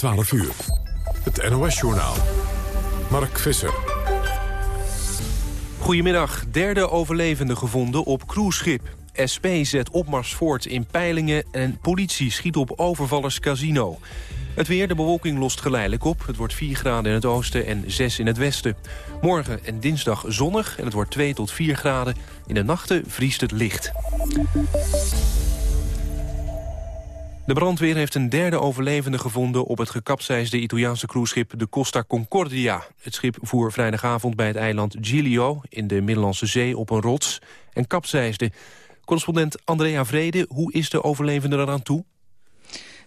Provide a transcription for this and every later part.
12 uur. Het NOS-journaal. Mark Visser. Goedemiddag. Derde overlevende gevonden op cruiseschip. SP zet opmars voort in peilingen en politie schiet op overvallers casino. Het weer, de bewolking lost geleidelijk op. Het wordt 4 graden in het oosten en 6 in het westen. Morgen en dinsdag zonnig en het wordt 2 tot 4 graden. In de nachten vriest het licht. De brandweer heeft een derde overlevende gevonden... op het gekapseisde Italiaanse cruiseschip de Costa Concordia. Het schip voer vrijdagavond bij het eiland Giglio... in de Middellandse Zee op een rots en kapseisde. Correspondent Andrea Vrede, hoe is de overlevende eraan toe?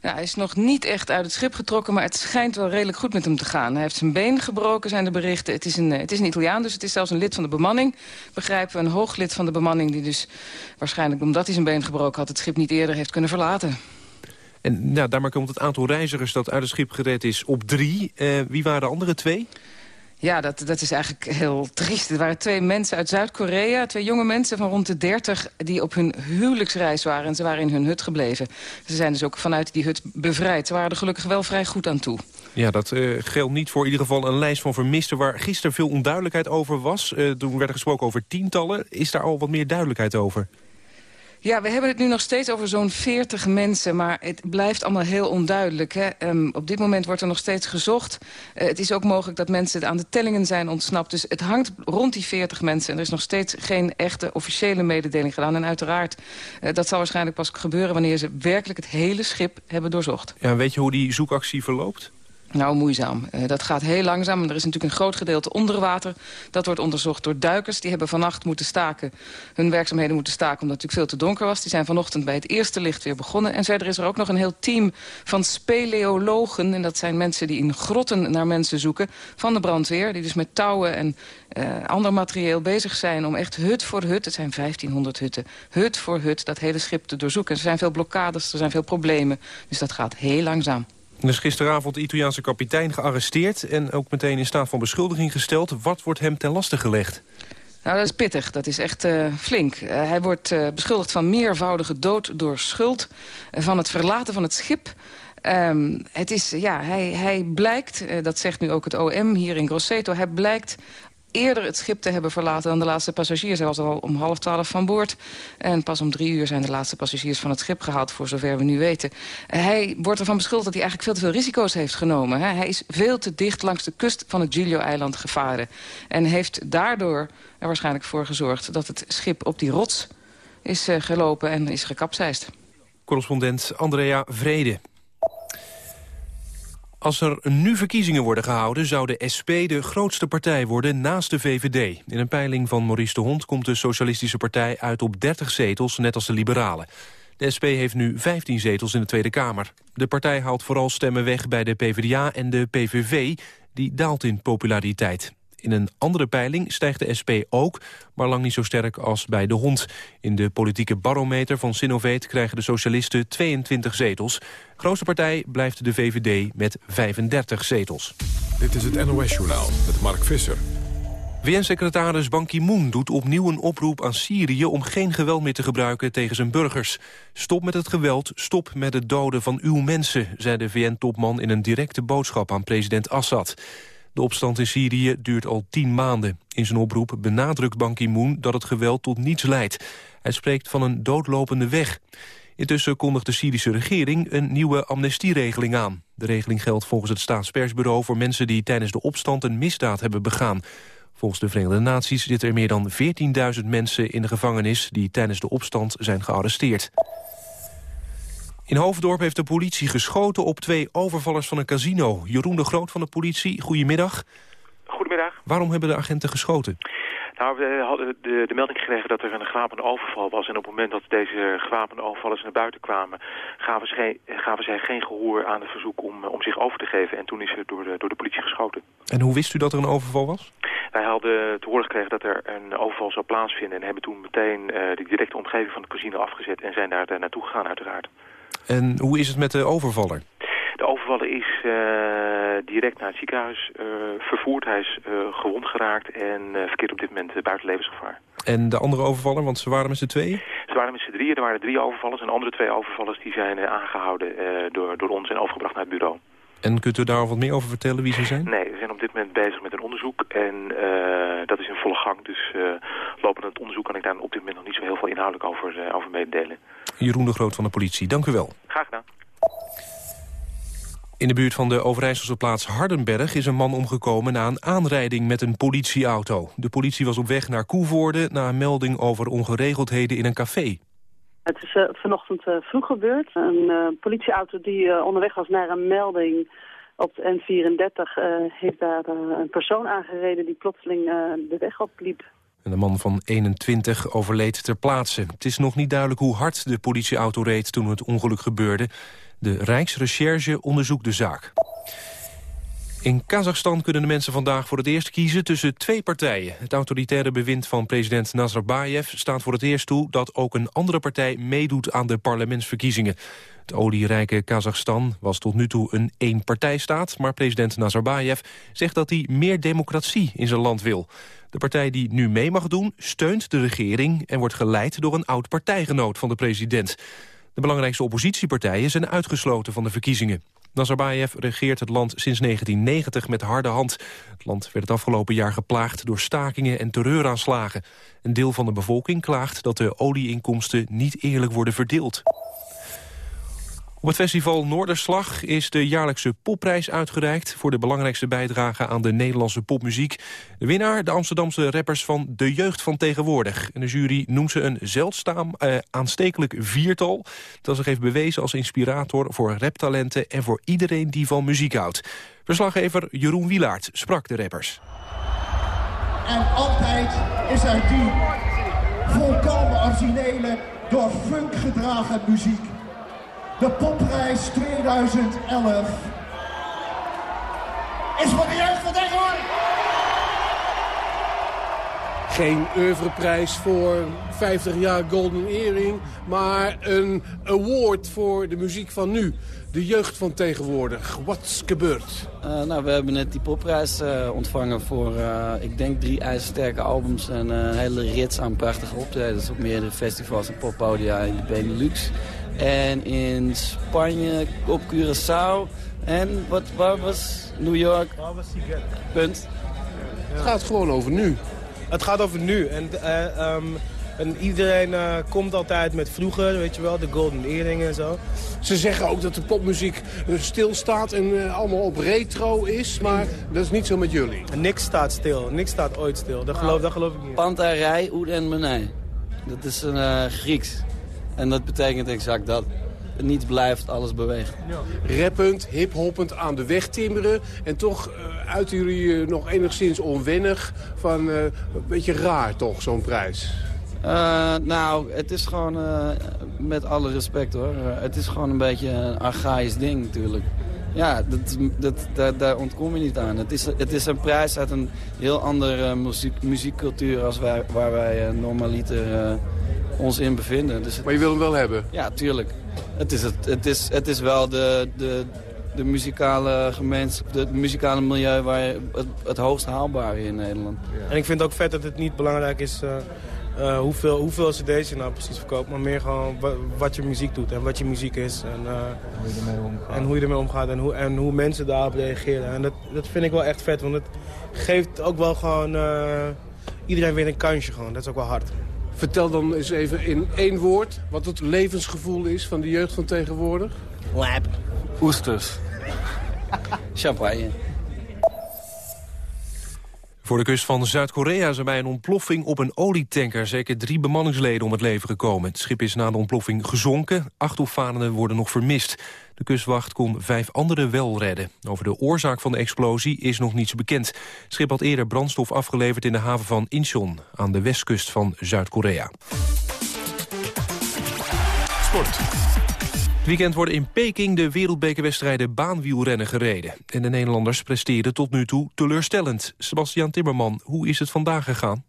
Hij is nog niet echt uit het schip getrokken, maar het schijnt wel redelijk goed met hem te gaan. Hij heeft zijn been gebroken, zijn de berichten. Het is een, het is een Italiaan, dus het is zelfs een lid van de bemanning. Begrijpen we, een hooglid van de bemanning... die dus waarschijnlijk omdat hij zijn been gebroken had... het schip niet eerder heeft kunnen verlaten. En nou, daarmee komt het aantal reizigers dat uit het schip gered is op drie. Uh, wie waren de andere twee? Ja, dat, dat is eigenlijk heel triest. Er waren twee mensen uit Zuid-Korea, twee jonge mensen van rond de 30... die op hun huwelijksreis waren en ze waren in hun hut gebleven. Ze zijn dus ook vanuit die hut bevrijd. Ze waren er gelukkig wel vrij goed aan toe. Ja, dat uh, geldt niet voor in ieder geval een lijst van vermisten... waar gisteren veel onduidelijkheid over was. Uh, toen werd er gesproken over tientallen. Is daar al wat meer duidelijkheid over? Ja, we hebben het nu nog steeds over zo'n 40 mensen, maar het blijft allemaal heel onduidelijk. Hè? Um, op dit moment wordt er nog steeds gezocht. Uh, het is ook mogelijk dat mensen aan de tellingen zijn ontsnapt. Dus het hangt rond die 40 mensen en er is nog steeds geen echte officiële mededeling gedaan. En uiteraard, uh, dat zal waarschijnlijk pas gebeuren wanneer ze werkelijk het hele schip hebben doorzocht. Ja, weet je hoe die zoekactie verloopt? Nou, moeizaam. Uh, dat gaat heel langzaam. Er is natuurlijk een groot gedeelte onder water. Dat wordt onderzocht door duikers. Die hebben vannacht moeten staken. Hun werkzaamheden moeten staken omdat het natuurlijk veel te donker was. Die zijn vanochtend bij het eerste licht weer begonnen. En verder is er ook nog een heel team van speleologen. En dat zijn mensen die in grotten naar mensen zoeken. Van de brandweer. Die dus met touwen en uh, ander materieel bezig zijn om echt hut voor hut... het zijn 1500 hutten, hut voor hut dat hele schip te doorzoeken. Er zijn veel blokkades, er zijn veel problemen. Dus dat gaat heel langzaam. Er is gisteravond de Italiaanse kapitein gearresteerd... en ook meteen in staat van beschuldiging gesteld. Wat wordt hem ten laste gelegd? Nou, dat is pittig. Dat is echt uh, flink. Uh, hij wordt uh, beschuldigd van meervoudige dood door schuld... van het verlaten van het schip... Um, het is, ja, hij, hij blijkt, dat zegt nu ook het OM hier in Grosseto... hij blijkt eerder het schip te hebben verlaten dan de laatste passagiers. Hij was al om half twaalf van boord. En pas om drie uur zijn de laatste passagiers van het schip gehaald... voor zover we nu weten. Hij wordt ervan beschuldigd dat hij eigenlijk veel te veel risico's heeft genomen. Hij is veel te dicht langs de kust van het Giglio-eiland gevaren. En heeft daardoor er waarschijnlijk voor gezorgd... dat het schip op die rots is uh, gelopen en is gekapseist. Correspondent Andrea Vrede. Als er nu verkiezingen worden gehouden... zou de SP de grootste partij worden naast de VVD. In een peiling van Maurice de Hond komt de Socialistische Partij uit op 30 zetels, net als de Liberalen. De SP heeft nu 15 zetels in de Tweede Kamer. De partij haalt vooral stemmen weg bij de PvdA en de PVV. Die daalt in populariteit. In een andere peiling stijgt de SP ook, maar lang niet zo sterk als bij de hond. In de politieke barometer van Sinoveet krijgen de socialisten 22 zetels. Grootste partij blijft de VVD met 35 zetels. Dit is het NOS-journaal met Mark Visser. VN-secretaris Ban Ki-moon doet opnieuw een oproep aan Syrië... om geen geweld meer te gebruiken tegen zijn burgers. Stop met het geweld, stop met het doden van uw mensen... zei de VN-topman in een directe boodschap aan president Assad. De opstand in Syrië duurt al tien maanden. In zijn oproep benadrukt Ban Ki-moon dat het geweld tot niets leidt. Hij spreekt van een doodlopende weg. Intussen kondigt de Syrische regering een nieuwe amnestieregeling aan. De regeling geldt volgens het staatspersbureau voor mensen die tijdens de opstand een misdaad hebben begaan. Volgens de Verenigde Naties zitten er meer dan 14.000 mensen in de gevangenis die tijdens de opstand zijn gearresteerd. In Hoofddorp heeft de politie geschoten op twee overvallers van een casino. Jeroen de Groot van de politie, goedemiddag. Goedemiddag. Waarom hebben de agenten geschoten? Nou, we hadden de, de, melding gekregen dat er een gewapende overval was. En op het moment dat deze gewapende overvallers naar buiten kwamen... gaven, ze geen, gaven zij geen gehoor aan het verzoek om, om zich over te geven. En toen is er door de, door de politie geschoten. En hoe wist u dat er een overval was? Wij hadden te horen gekregen dat er een overval zou plaatsvinden... en hebben toen meteen uh, de directe omgeving van het casino afgezet... en zijn daar naartoe gegaan uiteraard. En hoe is het met de overvaller? De overvaller is uh, direct naar het ziekenhuis uh, vervoerd. Hij is uh, gewond geraakt en verkeert op dit moment buiten levensgevaar. En de andere overvaller, want ze waren met z'n tweeën? Ze waren met z'n drieën, er waren drie overvallers. En andere twee overvallers die zijn aangehouden door, door ons en overgebracht naar het bureau. En kunt u daar wat meer over vertellen wie ze zijn? Nee, we zijn op dit moment bezig met een onderzoek en dat is in volle gang. Dus lopend het onderzoek kan ik daar op dit moment nog niet zo heel veel inhoudelijk over, over meedelen. Jeroen de Groot van de politie, dank u wel. Graag gedaan. In de buurt van de Overijsselse plaats Hardenberg is een man omgekomen na een aanrijding met een politieauto. De politie was op weg naar Koevoorde na een melding over ongeregeldheden in een café. Het is uh, vanochtend uh, vroeg gebeurd. Een uh, politieauto die onderweg was naar een melding op de N34 heeft daar een persoon aangereden die plotseling de weg opliep. En de man van 21 overleed ter plaatse. Het is nog niet duidelijk hoe hard de politieauto reed toen het ongeluk gebeurde. De Rijksrecherche onderzoekt de zaak. In Kazachstan kunnen de mensen vandaag voor het eerst kiezen tussen twee partijen. Het autoritaire bewind van president Nazarbayev staat voor het eerst toe... dat ook een andere partij meedoet aan de parlementsverkiezingen. Het olierijke Kazachstan was tot nu toe een één-partijstaat... maar president Nazarbayev zegt dat hij meer democratie in zijn land wil. De partij die nu mee mag doen steunt de regering... en wordt geleid door een oud-partijgenoot van de president. De belangrijkste oppositiepartijen zijn uitgesloten van de verkiezingen. Nazarbayev regeert het land sinds 1990 met harde hand. Het land werd het afgelopen jaar geplaagd door stakingen en terreuraanslagen. Een deel van de bevolking klaagt dat de olieinkomsten niet eerlijk worden verdeeld. Op het festival Noorderslag is de jaarlijkse popprijs uitgereikt... voor de belangrijkste bijdrage aan de Nederlandse popmuziek. De winnaar, de Amsterdamse rappers van De Jeugd van Tegenwoordig. En de jury noemt ze een zeldzaam eh, aanstekelijk viertal... dat zich heeft bewezen als inspirator voor raptalenten... en voor iedereen die van muziek houdt. Verslaggever Jeroen Wilaert sprak de rappers. En altijd is er die volkomen originele, door funk gedragen muziek de popprijs 2011 is voor de jeugd van. Geen oeuvreprijs voor 50 jaar Golden Earring, maar een award voor de muziek van nu. De jeugd van tegenwoordig. Wat's gebeurd? Uh, nou, we hebben net die popprijs uh, ontvangen voor, uh, ik denk, drie ijzersterke albums... en een hele rits aan prachtige optredens op meerdere festivals en poppodia in de Benelux. En in Spanje, op Curaçao. En wat, waar was New York? Waar was Siget? Punt. Het gaat gewoon over nu. Het gaat over nu. En, uh, um, en iedereen uh, komt altijd met vroeger, weet je wel, de Golden Earring en zo. Ze zeggen ook dat de popmuziek stilstaat en uh, allemaal op retro is. Maar dat is niet zo met jullie. En niks staat stil. Niks staat ooit stil. Dat geloof, dat geloof ik niet. Pantarij, Oed en Menij. Dat is een Grieks. En dat betekent exact dat. Niets blijft, alles beweegt. Rappend, hiphoppend aan de weg timmeren. En toch uh, uiten jullie nog enigszins onwennig van uh, een beetje raar toch, zo'n prijs? Nou, het is gewoon, met alle respect hoor, het is gewoon een beetje een archaïs ding natuurlijk. Ja, dat, dat, daar, daar ontkom je niet aan. Het is, het is een prijs uit een heel andere muziek, muziekcultuur als wij, waar wij normaliter ons in bevinden. Dus maar je wil hem wel hebben? Ja, tuurlijk. Het is, het, het is, het is wel de, de, de muzikale gemeenschap, het muzikale milieu waar het, het hoogst haalbaar in Nederland. Ja. En ik vind het ook vet dat het niet belangrijk is uh, uh, hoeveel, hoeveel cd's je nou precies verkoopt, maar meer gewoon wat je muziek doet en wat je muziek is. En, uh, hoe, je ermee omgaat. en hoe je ermee omgaat en hoe, en hoe mensen daarop reageren. En dat, dat vind ik wel echt vet, want het geeft ook wel gewoon iedereen weer een kansje gewoon. Dat is ook wel hard. Vertel dan eens even in één woord wat het levensgevoel is van de jeugd van tegenwoordig. Lab. Oesters. Champagne. Voor de kust van Zuid-Korea zijn bij een ontploffing op een olietanker zeker drie bemanningsleden om het leven gekomen. Het schip is na de ontploffing gezonken. Acht opvarenden worden nog vermist. De kustwacht kon vijf anderen wel redden. Over de oorzaak van de explosie is nog niets bekend. Het schip had eerder brandstof afgeleverd in de haven van Incheon... aan de westkust van Zuid-Korea. Sport. Het weekend worden in Peking de wereldbekerwedstrijden baanwielrennen gereden. En de Nederlanders presteerden tot nu toe teleurstellend. Sebastian Timmerman, hoe is het vandaag gegaan?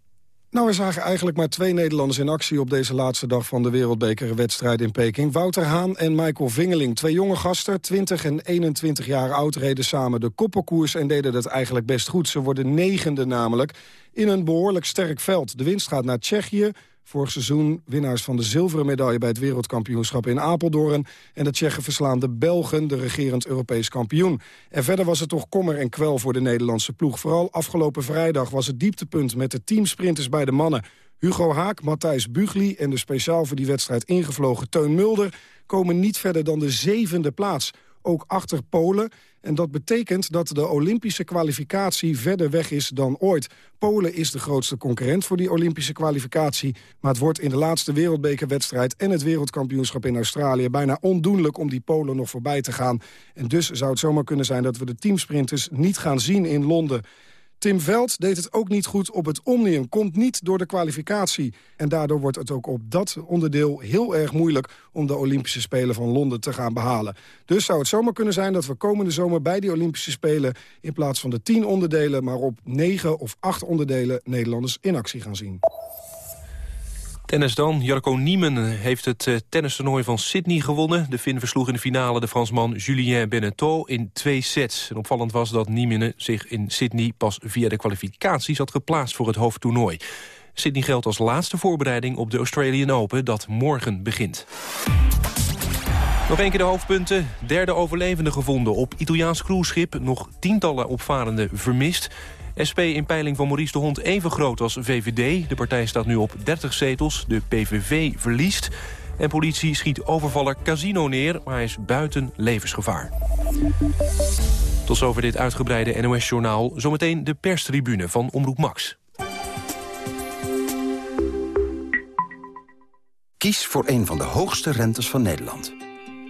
Nou, we zagen eigenlijk maar twee Nederlanders in actie... op deze laatste dag van de wereldbekerwedstrijd in Peking. Wouter Haan en Michael Vingeling. Twee jonge gasten, 20 en 21 jaar oud... reden samen de koppenkoers en deden dat eigenlijk best goed. Ze worden negende namelijk in een behoorlijk sterk veld. De winst gaat naar Tsjechië, Vorig seizoen winnaars van de zilveren medaille bij het wereldkampioenschap in Apeldoorn. En de Tsjechen verslaan de Belgen, de regerend Europees kampioen. En verder was het toch kommer en kwel voor de Nederlandse ploeg. Vooral afgelopen vrijdag was het dieptepunt met de teamsprinters bij de mannen. Hugo Haak, Matthijs Bugli en de speciaal voor die wedstrijd ingevlogen Teun Mulder... komen niet verder dan de zevende plaats. Ook achter Polen. En dat betekent dat de Olympische kwalificatie verder weg is dan ooit. Polen is de grootste concurrent voor die Olympische kwalificatie. Maar het wordt in de laatste wereldbekerwedstrijd... en het wereldkampioenschap in Australië bijna ondoenlijk... om die Polen nog voorbij te gaan. En dus zou het zomaar kunnen zijn dat we de teamsprinters niet gaan zien in Londen. Tim Veld deed het ook niet goed op het Omnium. Komt niet door de kwalificatie. En daardoor wordt het ook op dat onderdeel heel erg moeilijk... om de Olympische Spelen van Londen te gaan behalen. Dus zou het zomaar kunnen zijn dat we komende zomer bij die Olympische Spelen... in plaats van de tien onderdelen, maar op negen of acht onderdelen... Nederlanders in actie gaan zien. Tennis dan. Jarko Niemen heeft het uh, tennistoernooi van Sydney gewonnen. De Fin versloeg in de finale de Fransman Julien Beneteau in twee sets. En opvallend was dat Niemen zich in Sydney pas via de kwalificaties had geplaatst voor het hoofdtoernooi. Sydney geldt als laatste voorbereiding op de Australian Open dat morgen begint. Nog een keer de hoofdpunten. Derde overlevende gevonden op Italiaans cruiseschip. Nog tientallen opvarenden vermist. SP in peiling van Maurice de Hond even groot als VVD. De partij staat nu op 30 zetels. De PVV verliest. En politie schiet overvaller Casino neer, maar hij is buiten levensgevaar. Tot zover dit uitgebreide NOS-journaal. Zometeen de perstribune van Omroep Max. Kies voor een van de hoogste rentes van Nederland.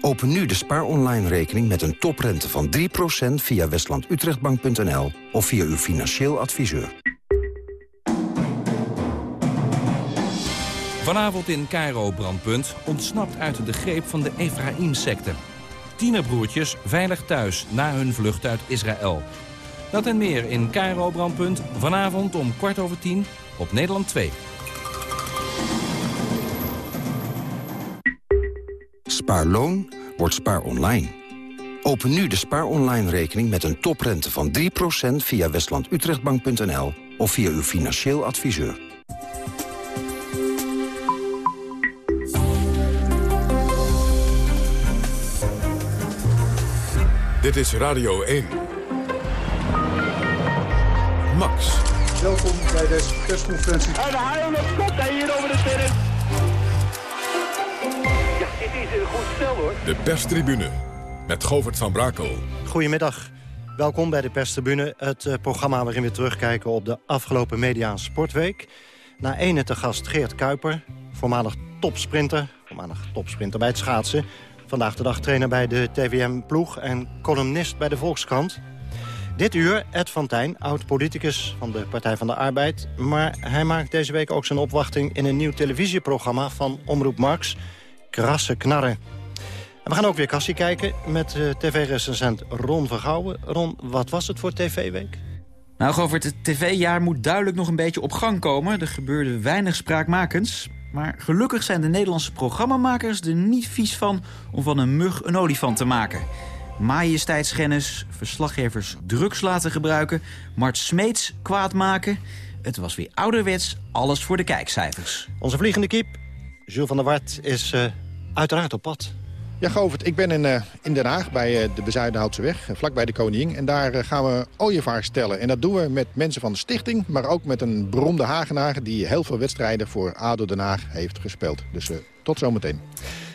Open nu de Spaar Online rekening met een toprente van 3% via westlandutrechtbank.nl of via uw financieel adviseur. Vanavond in Cairo Brandpunt ontsnapt uit de greep van de Ephraim-secte. Tienerbroertjes veilig thuis na hun vlucht uit Israël. Dat en meer in Cairo Brandpunt vanavond om kwart over tien op Nederland 2. Spaarloon wordt spaar online. Open nu de spaar online rekening met een toprente van 3% via westlandutrechtbank.nl of via uw financieel adviseur. Dit is Radio 1. Max. Welkom bij deze persconferentie. En de haal komt hij hier over de terrein. Dit is een goed spel hoor. De perstribune met Govert van Brakel. Goedemiddag. Welkom bij de perstribune, het uh, programma waarin we terugkijken op de afgelopen Media Sportweek. Na ene te gast Geert Kuiper, voormalig topsprinter, voormalig topsprinter bij het schaatsen. Vandaag de dag trainer bij de TVM-ploeg en columnist bij de Volkskrant. Dit uur Ed van Tijn, oud-politicus van de Partij van de Arbeid. Maar hij maakt deze week ook zijn opwachting in een nieuw televisieprogramma van Omroep Max. Krasse knarren. En we gaan ook weer kassie kijken met uh, tv-recensent Ron Vergouwen. Ron, wat was het voor tv-week? Nou, over het tv-jaar moet duidelijk nog een beetje op gang komen. Er gebeurde weinig spraakmakends. Maar gelukkig zijn de Nederlandse programmamakers er niet vies van... om van een mug een olifant te maken. Majesteitsschennis, verslaggevers drugs laten gebruiken... Mart Smeets kwaad maken. Het was weer ouderwets, alles voor de kijkcijfers. Onze vliegende kip, Jules van der Wart, is uh, uiteraard op pad. Ja, Govert, ik ben in, uh, in Den Haag bij uh, de Bezuidenhoutse weg, vlakbij de Koningin. En daar uh, gaan we ooievaars stellen. En dat doen we met mensen van de stichting, maar ook met een beroemde Hagenaar... die heel veel wedstrijden voor ADO Den Haag heeft gespeeld. Dus tot zometeen.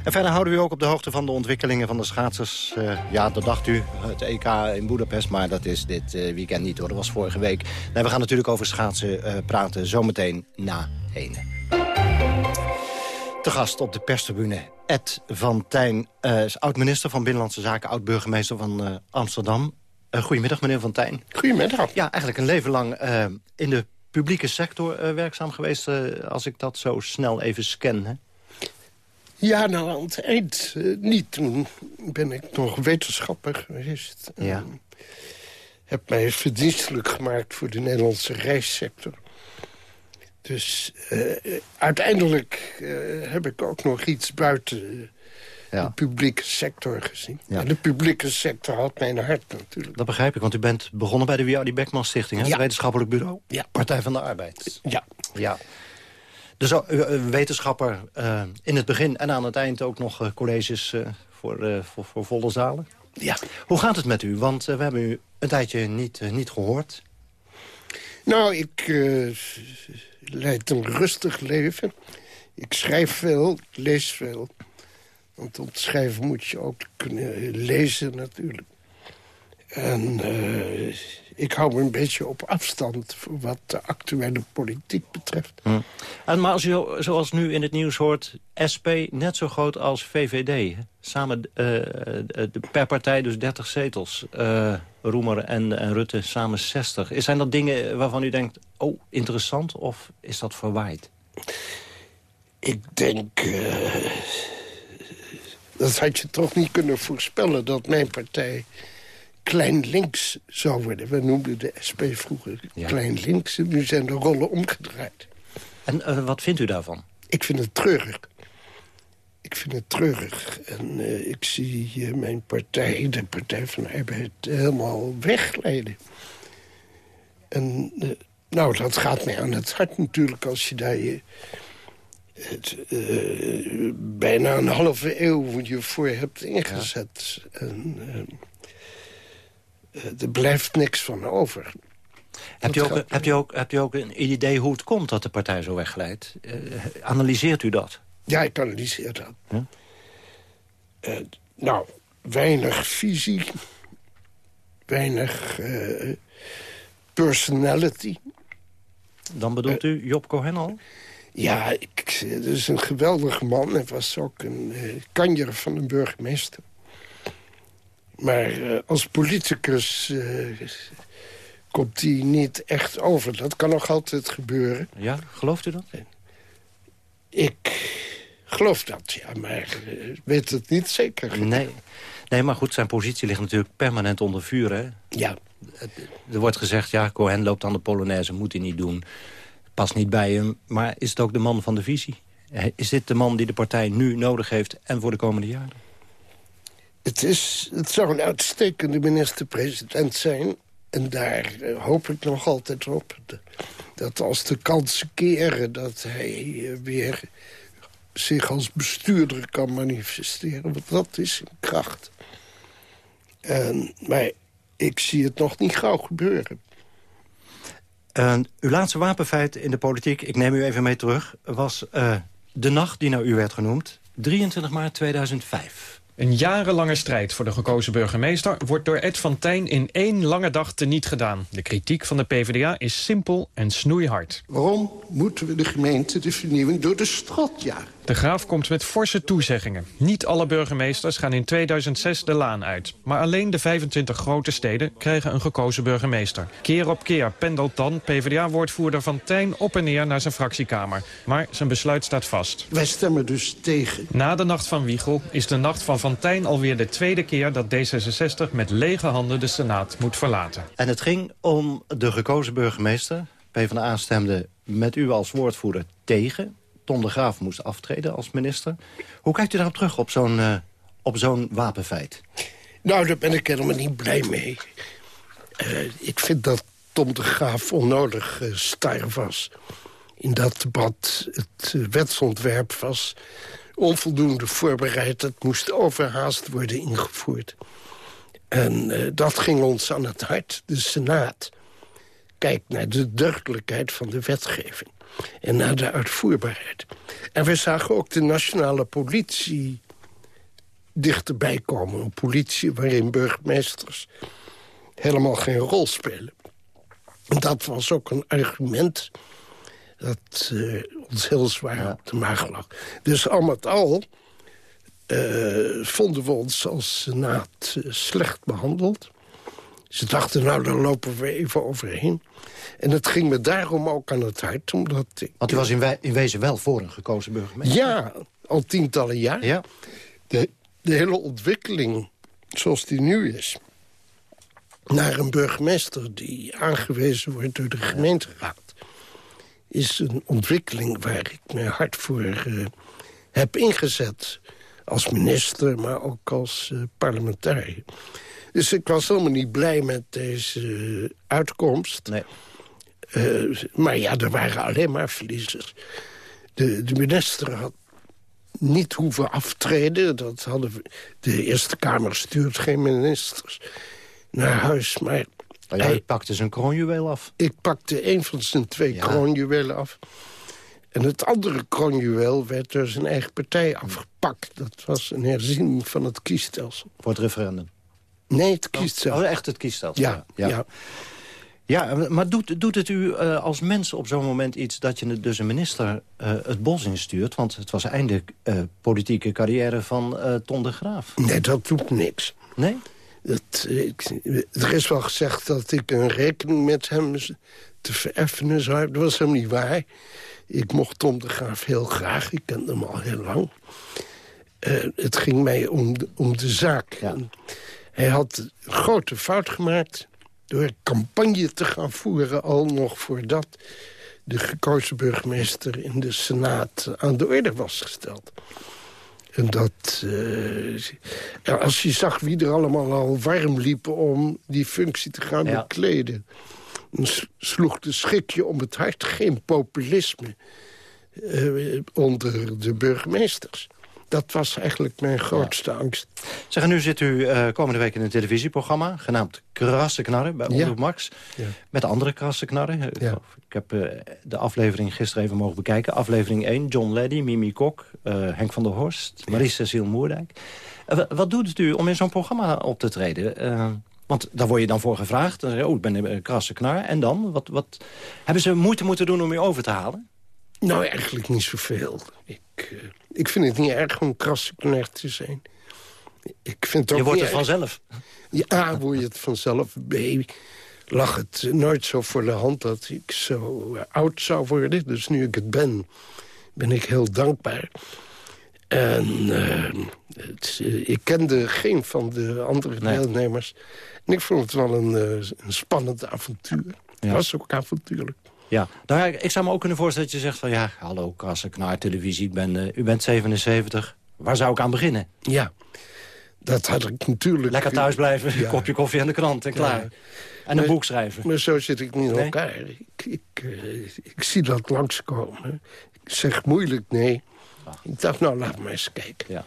En verder houden we ook op de hoogte van de ontwikkelingen van de schaatsers. ja, dat dacht u, het EK in Boedapest, maar dat is dit weekend niet hoor. Dat was vorige week. Nee, we gaan natuurlijk over schaatsen praten zometeen na ene. Te gast op de perstribune Ed van Tijn, uh, oud-minister van Binnenlandse Zaken... oud-burgemeester van uh, Amsterdam. Uh, goedemiddag, meneer Van Tijn. Goedemiddag. Ja, eigenlijk een leven lang in de publieke sector werkzaam geweest... als ik dat zo snel even scan, hè? Ja, nou, aan het eind niet. Toen ben ik nog wetenschapper geweest. Ja. heb mij verdienstelijk gemaakt voor de Nederlandse reissector. Dus uh, uiteindelijk uh, heb ik ook nog iets buiten ja. de publieke sector gezien. Ja. En de publieke sector had mijn hart natuurlijk. Dat begrijp ik, want u bent begonnen bij de W.R.D. Beckman Stichting, hè? Ja. het wetenschappelijk bureau. Ja. Partij van de Arbeid. Ja. ja. Dus wetenschapper uh, in het begin en aan het eind ook nog colleges voor, voor, voor, volle zalen. Ja. Hoe gaat het met u? Want we hebben u een tijdje niet, niet gehoord. Nou, ik leid een rustig leven. Ik schrijf veel, ik lees veel. Want om te schrijven moet je ook kunnen lezen natuurlijk. En uh, ik hou me een beetje op afstand voor wat de actuele politiek betreft. Hm. En maar als u zoals nu in het nieuws hoort, SP net zo groot als VVD. Samen uh, per partij dus 30 zetels. Uh, Roemer en, en Rutte samen 60. Zijn dat dingen waarvan u denkt, oh, interessant of is dat verwaaid? Ik denk... dat had je toch niet kunnen voorspellen dat mijn partij klein links zou worden. We noemden de SP vroeger klein links. Nu zijn de rollen omgedraaid. En uh, wat vindt u daarvan? Ik vind het treurig. Ik vind het treurig. En uh, ik zie uh, mijn partij, de Partij van de Arbeid, helemaal wegglijden. En nou, dat gaat mij aan het hart natuurlijk als je daar je... Het, bijna een halve eeuw je voor hebt ingezet. Ja. En, eh, er blijft niks van over. Hebt u, ook, hebt, u ook, hebt u ook een idee hoe het komt dat de partij zo wegglijdt? Uh, analyseert u dat? Ja, ik analyseer dat. Huh? Uh, nou, weinig visie. Weinig uh, personality. Dan bedoelt u Job Cohen al? Ja, ik, dat is een geweldige man. Hij was ook een kanjer van een burgemeester. Maar uh, als politicus uh, komt hij niet echt over. Dat kan nog altijd gebeuren. Ja, gelooft u dat? Ik geloof dat, ja, maar uh, weet het niet zeker. Nee. nee, maar goed, zijn positie ligt natuurlijk permanent onder vuur, hè? Ja. Er wordt gezegd, ja, Cohen loopt aan de Polonaise, moet hij niet doen. Past niet bij hem, maar is het ook de man van de visie? Is dit de man die de partij nu nodig heeft en voor de komende jaren? Het, is, het zou een uitstekende minister-president zijn. En daar uh, hoop ik nog altijd op. Dat als de kansen keren dat hij uh, weer zich als bestuurder kan manifesteren. Want dat is een kracht. Maar ik zie het nog niet gauw gebeuren. Uh, uw laatste wapenfeit in de politiek, ik neem u even mee terug... was de nacht die naar u werd genoemd, 23 maart 2005. Een jarenlange strijd voor de gekozen burgemeester... wordt door Ed van Tijn in één lange dag teniet gedaan. De kritiek van de PvdA is simpel en snoeihard. Waarom moeten we de gemeente de vernieuwing door de strot jagen? De Graaf komt met forse toezeggingen. Niet alle burgemeesters gaan in 2006 de laan uit. Maar alleen de 25 grote steden krijgen een gekozen burgemeester. Keer op keer pendelt dan PvdA-woordvoerder Van Tijn op en neer naar zijn fractiekamer. Maar zijn besluit staat vast. Wij stemmen dus tegen. Na de nacht van Wiegel is de nacht van Van Tijn alweer de tweede keer... dat D66 met lege handen de Senaat moet verlaten. En het ging om de gekozen burgemeester. PvdA stemde met u als woordvoerder tegen. Tom de Graaf moest aftreden als minister. Hoe kijkt u daarop terug, op zo'n uh, op zo'n wapenfeit? Nou, daar ben ik helemaal niet blij mee. Uh, ik vind dat Tom de Graaf onnodig uh, star was. In dat debat het wetsontwerp was onvoldoende voorbereid. Het moest overhaast worden ingevoerd. En dat ging ons aan het hart. De Senaat kijkt naar de duidelijkheid van de wetgeving en naar de uitvoerbaarheid. En we zagen ook de nationale politie dichterbij komen. Een politie waarin burgemeesters helemaal geen rol spelen. En dat was ook een argument dat uh, ons heel zwaar op de maag lag. Dus al met al uh, vonden we ons als Senaat uh, slecht behandeld. Ze dachten, nou, daar lopen we even overheen. En het ging me daarom ook aan het hart. Omdat ik, Want u was in, in wezen wel voor een gekozen burgemeester? Ja, al tientallen jaar. Ja. De, de hele ontwikkeling zoals die nu is... naar een burgemeester die aangewezen wordt door de gemeenteraad... is een ontwikkeling waar ik me hard voor uh, heb ingezet. Als minister, maar ook als uh, parlementariër. Dus ik was helemaal niet blij met deze uitkomst. Nee. Uh, maar ja, er waren alleen maar verliezers. de, de minister had niet hoeven aftreden. Dat hadden we, de Eerste Kamer stuurt geen ministers naar huis. Maar oh ja, hij pakte zijn kroonjuweel af. Ik pakte een van zijn twee ja. kroonjuwelen af. En het andere kroonjuweel werd door zijn eigen partij afgepakt. Dat was een herziening van het kiesstelsel. Voor het referendum? Nee, het kiesstelsel. Oh, echt het kiesstelsel? Ja, ja. ja. ja. maar doet, doet het u uh, als mens op zo'n moment iets... dat je dus een minister uh, het bos instuurt? Want het was eindelijk uh, politieke carrière van Ton de Graaf. Nee, dat doet niks. Nee? Dat, ik, er is wel gezegd dat ik een rekening met hem te vereffenen zou hebben. Dat was helemaal niet waar. Ik mocht Tom de Graaf heel graag. Ik kende hem al heel lang. Uh, het ging mij om de, om de zaak. Ja. Hij had een grote fout gemaakt... door campagne te gaan voeren al nog voordat... de gekozen burgemeester in de Senaat aan de orde was gesteld. En dat... Uh, ja, als je zag wie er allemaal al warm liepen om die functie te gaan Ja. bekleden... dan sloeg de schikje om het hart geen populisme eh, onder de burgemeesters. Dat was eigenlijk mijn grootste angst. Zeg, en nu zit u eh, komende week in een televisieprogramma... genaamd Krasse Knarren bij Ja. Omroep Max. Ja. Met andere krasse knarren. Ik heb eh, de aflevering gisteren even mogen bekijken. Aflevering 1, John Leddy, Mimi Kok, eh, Henk van der Horst... Marie-Cecile Moerdijk. Eh, wa- wat doet u om in zo'n programma op te treden? Eh, want daar word je dan voor gevraagd. Dan zeg je, oh, ik ben een krasse knar. En dan? Wat, wat, hebben ze moeite moeten doen om u over te halen? Nou, eigenlijk niet zoveel. Ik, eh, ik vind het niet erg om krasse knecht te zijn. Ik vind het ook Je wordt erg- vanzelf. Ja, A, word je het vanzelf. B, lag het nooit zo voor de hand dat ik zo eh, oud zou worden. Dus nu ik het ben, ben ik heel dankbaar. En eh, het, ik kende geen van de andere Nee. deelnemers. En ik vond het wel een, een spannend avontuur. Het was ook avontuurlijk. Ja, nou, ja, ik zou me ook kunnen voorstellen dat je zegt van... ja, hallo, krasse knar, televisie, ik ben, u bent 77. Waar zou ik aan beginnen? Ja, dat had ik natuurlijk... Lekker thuis blijven, Ja. kopje koffie en de krant en klaar. Ja. En een Maar- boek schrijven. Maar zo zit ik niet in Nee? elkaar. Ik, ik, eh, ik zie dat langskomen. Ik zeg moeilijk nee. Ik dacht, nou, laat maar eens kijken. Ja.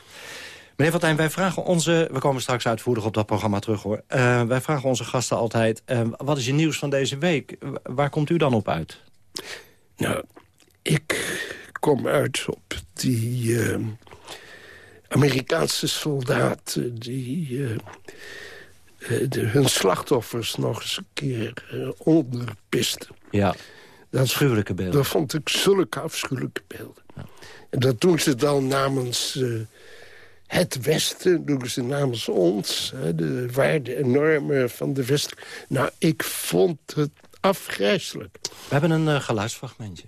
Meneer Valtijn, wij vragen onze... We komen straks uitvoerig op dat programma terug, hoor. Eh, wij vragen onze gasten altijd... eh, wat is je nieuws van deze week? Waar komt u dan op uit? Nou, ik kom uit op die eh, Amerikaanse soldaten... die de- hun slachtoffers nog eens een keer onderpisten. Ja, Dat, afschuwelijke beelden. dat vond ik zulke afschuwelijke beelden. En dat doen ze dan namens het Westen, doen ze namens ons. Hè, de waarden en normen van de Westen. Nou, ik vond het afgrijzelijk. We hebben een eh, geluidsfragmentje.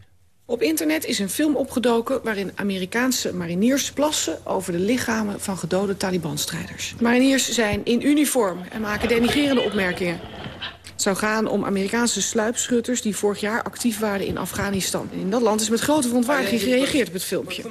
Op internet is een film opgedoken waarin Amerikaanse mariniers plassen over de lichamen van gedode Taliban-strijders. Mariniers zijn in uniform en maken denigrerende opmerkingen. Het zou gaan om Amerikaanse sluipschutters die vorig jaar actief waren in Afghanistan. En in dat land is met grote verontwaardiging gereageerd op het filmpje.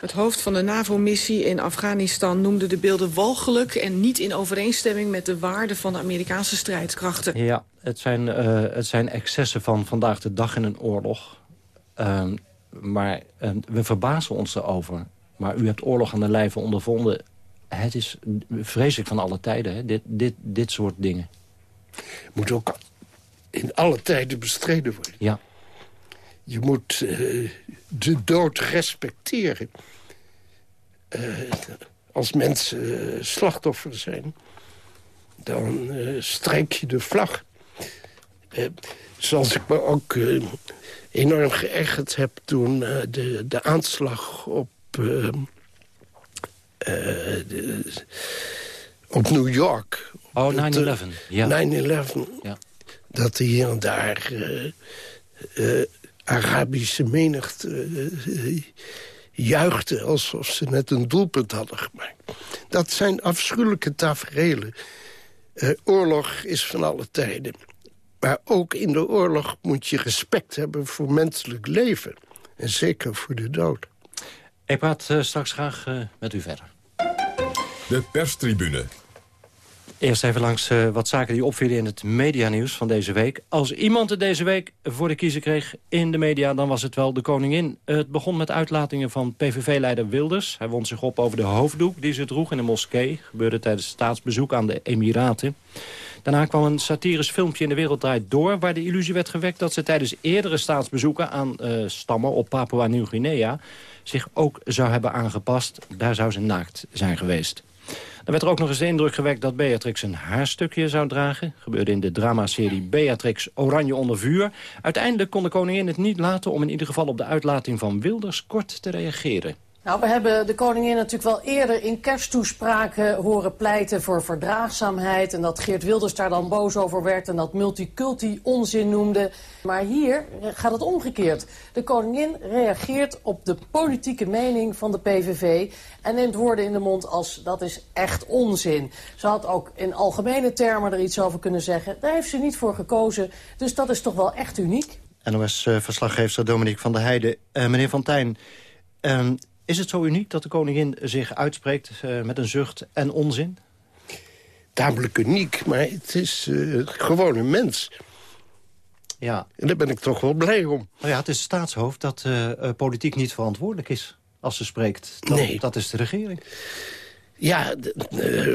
Het hoofd van de NAVO-missie in Afghanistan noemde de beelden walgelijk... en niet in overeenstemming met de waarden van de Amerikaanse strijdkrachten. Ja, het zijn, eh, het zijn excessen van vandaag de dag in een oorlog. Ehm, maar eh, we verbazen ons erover. Maar u hebt oorlog aan de lijve ondervonden. Het is vreselijk van alle tijden, hè? Dit, dit, dit soort dingen. Moet ook in alle tijden bestreden worden. Ja. Je moet eh, de dood respecteren. Eh, als mensen eh, slachtoffer zijn, dan strijk je de vlag. Zoals ik me ook enorm geërgerd heb toen de, de aanslag op, op New York. Oh, Dat, 9-11. eh, Ja. 9-11. Ja. Dat er hier en daar eh, eh, Arabische menigte eh, juichte... alsof ze net een doelpunt hadden gemaakt. Dat zijn afschuwelijke tafereelen. Eh, oorlog is van alle tijden. Maar ook in de oorlog moet je respect hebben voor menselijk leven. En zeker voor de dood. Ik praat eh, straks graag eh, met u verder. De perstribune. Eerst even langs uh, wat zaken die opvielen in het medianieuws van deze week. Als iemand het deze week voor de kiezer kreeg in de media... dan was het wel de koningin. Het begon met uitlatingen van PVV-leider Wilders. Hij wond zich op over de hoofddoek die ze droeg in de moskee. Gebeurde tijdens staatsbezoek aan de Emiraten. Daarna kwam een satirisch filmpje in de wereld draait door... waar de illusie werd gewekt dat ze tijdens eerdere staatsbezoeken... aan uh, stammen op Papua-Nieuw-Guinea zich ook zou hebben aangepast. Daar zou ze naakt zijn geweest. Er werd er ook nog eens de indruk gewekt dat Beatrix een haarstukje zou dragen. Gebeurde in de dramaserie Beatrix Oranje onder vuur. Uiteindelijk kon de koningin het niet laten om in ieder geval op de uitlating van Wilders kort te reageren. Nou, we hebben de koningin natuurlijk wel eerder in kersttoespraken horen pleiten voor verdraagzaamheid. En dat Geert Wilders daar dan boos over werd en dat multiculti onzin noemde. Maar hier gaat het omgekeerd. De koningin reageert op de politieke mening van de PVV en neemt woorden in de mond als dat is echt onzin. Ze had ook in algemene termen er iets over kunnen zeggen. Daar heeft ze niet voor gekozen, dus dat is toch wel echt uniek. NOS-verslaggever Dominique van der Heijden. Uh, meneer Van Tijn, uh, is het zo uniek dat de koningin zich uitspreekt uh, met een zucht en onzin? Tamelijk uniek, maar het is uh, gewoon een mens. Ja. En daar ben ik toch wel blij om. Nou ja, het is staatshoofd dat uh, politiek niet verantwoordelijk is als ze spreekt. Dat, nee. Dat is de regering. Ja,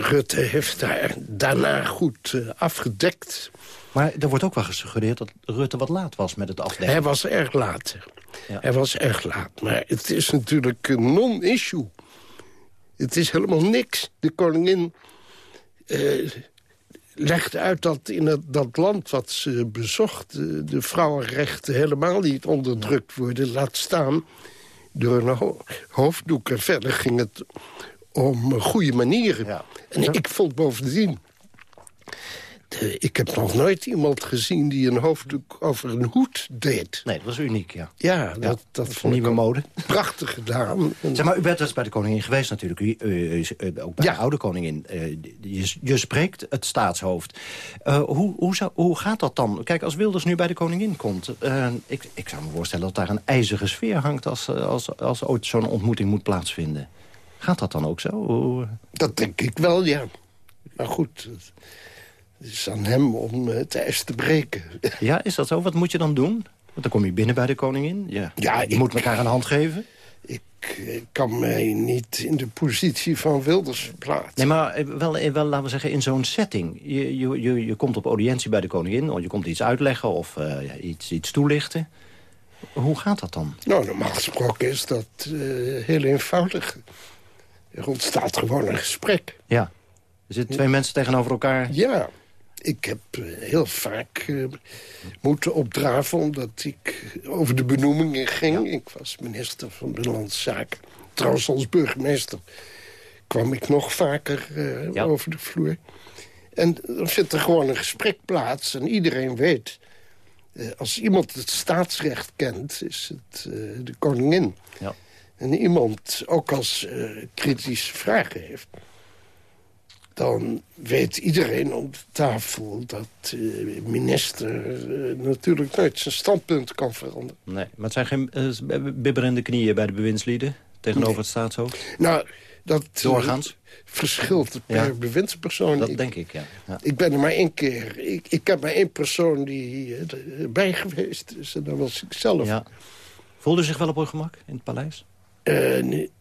Rutte heeft daar daarna goed afgedekt. Maar er wordt ook wel gesuggereerd dat Rutte wat laat was met het afdekken. Hij was erg laat. Ja. Hij was erg laat. Maar het is natuurlijk een non-issue. Het is helemaal niks. De koningin uh, legt uit dat in het, dat land wat ze bezocht... de, de vrouwenrechten helemaal niet onderdrukt worden. Laat staan door een ho hoofddoek. En verder ging het om goede manieren. Ja. En ik vond bovendien de, ik heb nog nooit iemand gezien die een hoofddoek over een hoed deed. Nee, dat was uniek, ja. Ja, dat, dat, dat vond ik nieuwe mode. Prachtig gedaan. Zeg maar, u bent dus bij de koningin geweest natuurlijk. U, u, u, ook bij ja. de oude koningin. Uh, je, je, spreekt het staatshoofd. Uh, hoe, hoe, zou, hoe gaat dat dan? Kijk, als Wilders nu bij de koningin komt... Uh, ik, ik zou me voorstellen dat daar een ijzige sfeer hangt... als, als, als ooit zo'n ontmoeting moet plaatsvinden. Gaat dat dan ook zo? Dat denk ik wel, ja. Maar goed... Het is aan hem om het ijs te breken. Ja, is dat zo? Wat moet je dan doen? Want dan kom je binnen bij de koningin. Ja, ja je ik, moet elkaar een hand geven. Ik, ik kan mij niet in de positie van Wilders verplaatsen. Nee, maar wel, wel laten we zeggen, in zo'n setting. Je, je, je, je komt op audiëntie bij de koningin... of je komt iets uitleggen of uh, iets, iets toelichten. Hoe gaat dat dan? Nou, normaal gesproken is dat uh, heel eenvoudig. Er ontstaat gewoon een gesprek. Ja. Er zitten twee ja. mensen tegenover elkaar. Ja. Ik heb heel vaak uh, moeten opdraven omdat ik over de benoemingen ging. Ja. Ik was minister van Binnenlandse Zaken. Trouwens, als burgemeester kwam ik nog vaker uh, ja. over de vloer. En dan vindt er gewoon een gesprek plaats. En iedereen weet, uh, als iemand het staatsrecht kent, is het de koningin. Ja. En iemand ook als kritische vragen heeft dan weet iedereen op de tafel dat de uh, minister uh, natuurlijk nooit zijn standpunt kan veranderen. Nee, maar het zijn geen bibberende knieën bij de bewindslieden tegenover nee. het staatshoofd? Nou, dat Doorgaans? verschilt per ja. bewindspersoon. Dat ik, denk ik, ja. ja. Ik ben er maar één keer... Ik, ik heb maar één persoon die erbij geweest is en dat was ik zelf. Ja. Voelde u zich wel op uw gemak in het paleis? Nee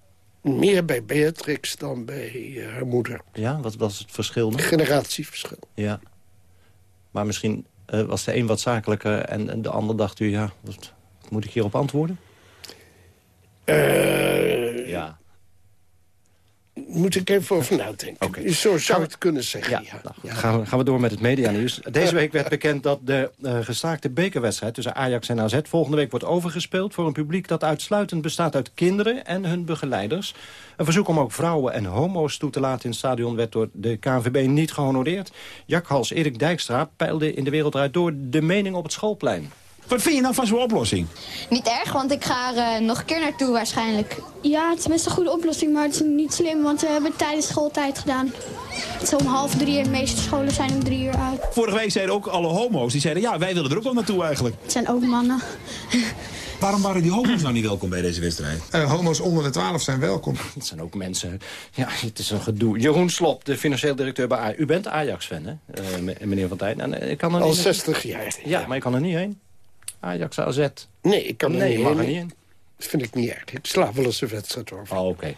meer bij Beatrix dan bij uh, haar moeder. Ja, wat was het verschil? Dan? Generatieverschil. Ja. Maar misschien uh, was de een wat zakelijker en, en, de ander dacht u... ja, wat, moet ik hierop antwoorden? Ja. Moet ik even over nadenken. Okay. Zo zou het kunnen zeggen, ja. ja. Nou, ja. Gaan, we, gaan we door met het medianieuws. Deze week werd bekend dat de uh, gestaakte bekerwedstrijd... tussen Ajax en AZ volgende week wordt overgespeeld... voor een publiek dat uitsluitend bestaat uit kinderen en hun begeleiders. Een verzoek om ook vrouwen en homo's toe te laten in het stadion... werd door de KNVB niet gehonoreerd. Jakhals Erik Dijkstra peilde in de wereld uit door de mening op het schoolplein. Wat vind je nou van zo'n oplossing? Niet erg, want ik ga er uh, nog een keer naartoe waarschijnlijk. Ja, het is best een goede oplossing, maar het is niet slim, want we hebben het tijdens schooltijd gedaan. Het is om half drie en de meeste scholen zijn om drie uur uit. Vorige week zeiden ook alle homo's, die zeiden ja, wij willen er ook wel naartoe eigenlijk. Het zijn ook mannen. Waarom waren die homo's nou niet welkom bij deze wedstrijd? Uh, homo's onder de 12 zijn welkom. Het zijn ook mensen... Ja, het is een gedoe. Jeroen Slop, de financieel directeur bij Ajax. U bent Ajax-fan, hè, uh, meneer Van Tijn? En, ik kan er Al niet 60 jaar. Ja, maar ik kan er niet heen. Ajax AZ. Nee, ik kan er nee, niet mag heen. er niet in. Dat vind ik niet erg. Ik sla wel eens een wedstrijd over. Oh, oké.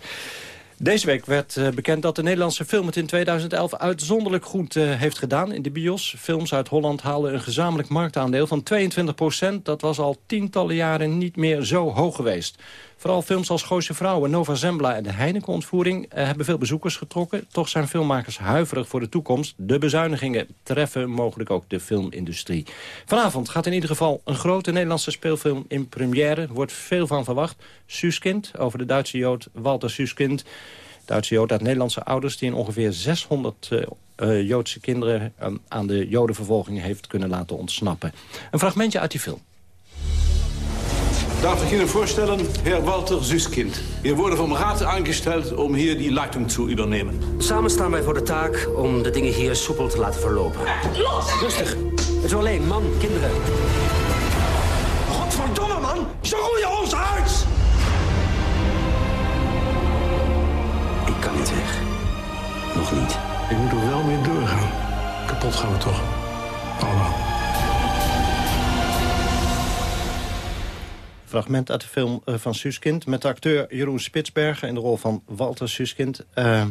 Deze week werd uh, bekend dat de Nederlandse film het in 2011 uitzonderlijk goed uh, heeft gedaan in de bios. Films uit Holland haalden een gezamenlijk marktaandeel van 22 procent. Dat was al tientallen jaren niet meer zo hoog geweest. Vooral films als Gooise Vrouwen, Nova Zembla en de Heineken-ontvoering... Uh, hebben veel bezoekers getrokken. Toch zijn filmmakers huiverig voor de toekomst. De bezuinigingen treffen mogelijk ook de filmindustrie. Vanavond gaat in ieder geval een grote Nederlandse speelfilm in première. Er wordt veel van verwacht. Suskind, over de Duitse Jood Walter Suskind... Duitse Jood uit Nederlandse ouders... die in ongeveer 600 uh, uh, Joodse kinderen aan de Jodenvervolging heeft kunnen laten ontsnappen. Een fragmentje uit die film. Darf ich Ihnen vorstellen, Herr Walter Süskind. Wir wurden vom Rat eingestellt, um hier die Leitung zu übernehmen. Samen staan wij voor de taak om de dingen hier soepel te laten verlopen. Los! Rustig. Zo alleen, man, kinderen. Godverdomme, man! Ze roeien ons uit! Ik kan niet weg. Nog niet. Ik moet er wel mee doorgaan. Kapot gaan we toch. Fragment uit de film uh, van Suskind... met de acteur Jeroen Spitsbergen in de rol van Walter Suskind. Uh,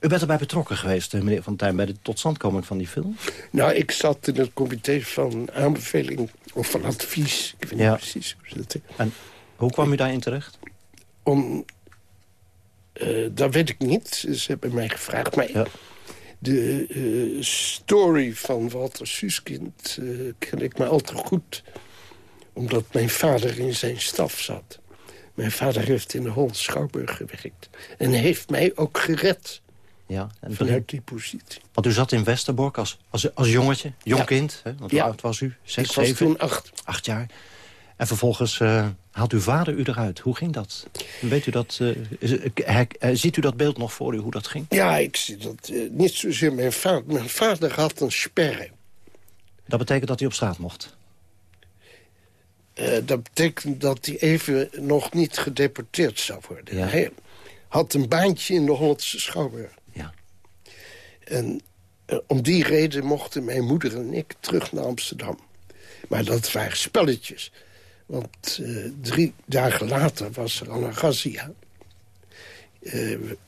u bent erbij betrokken geweest, uh, meneer Van Tijn... bij de totstandkoming van die film? Nou, ik zat in het comité van aanbeveling... of van advies, ik weet ja. niet precies hoe dat En hoe kwam u daarin terecht? Om... Uh, dat weet ik niet. Ze hebben mij gevraagd. Maar ja. de uh, story van Walter Suskind ken ik me al te goed. Omdat mijn vader in zijn staf zat. Mijn vader heeft in de Holland Schouwburg gewerkt. En heeft mij ook gered. Ja, en vanuit die positie. Want u zat in Westerbork als, als, als jongetje, jong ja. kind. Hè? Want hoe ja. oud was u? Zes, ik was zeven? toen acht. Acht jaar. En vervolgens uh, haalt uw vader u eruit. Hoe ging dat? Weet u dat uh, he, he, ziet u dat beeld nog voor u, hoe dat ging? Ja, ik zie dat. Niet zozeer mijn vader. Mijn vader had een sperre. Dat betekent dat hij op straat mocht? Dat betekent dat hij even nog niet gedeporteerd zou worden. Ja. Hij had een baantje in de Hollandse Schouwburg. Ja. En om die reden mochten mijn moeder en ik terug naar Amsterdam. Maar dat waren spelletjes. Want uh, drie dagen later was er al een razzia.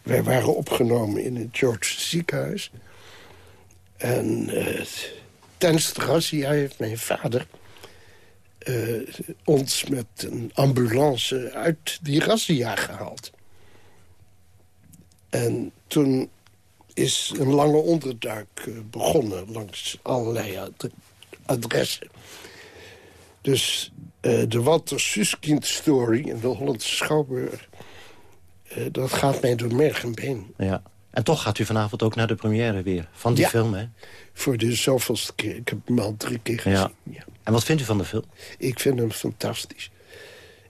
Wij waren opgenomen in het George ziekenhuis. En tijdens de razzia heeft mijn vader... ons met een ambulance uit die razzia gehaald. En toen is een lange onderduik begonnen... langs allerlei ad adressen. Dus uh, de Walter Suskind story in de Hollandse Schouwburg... Uh, dat gaat mij door merg en been. Ja. En toch gaat u vanavond ook naar de première weer van die ja, film, hè? voor de zoveelste keer. Ik heb hem al drie keer gezien. Ja. Ja. En wat vindt u van de film? Ik vind hem fantastisch.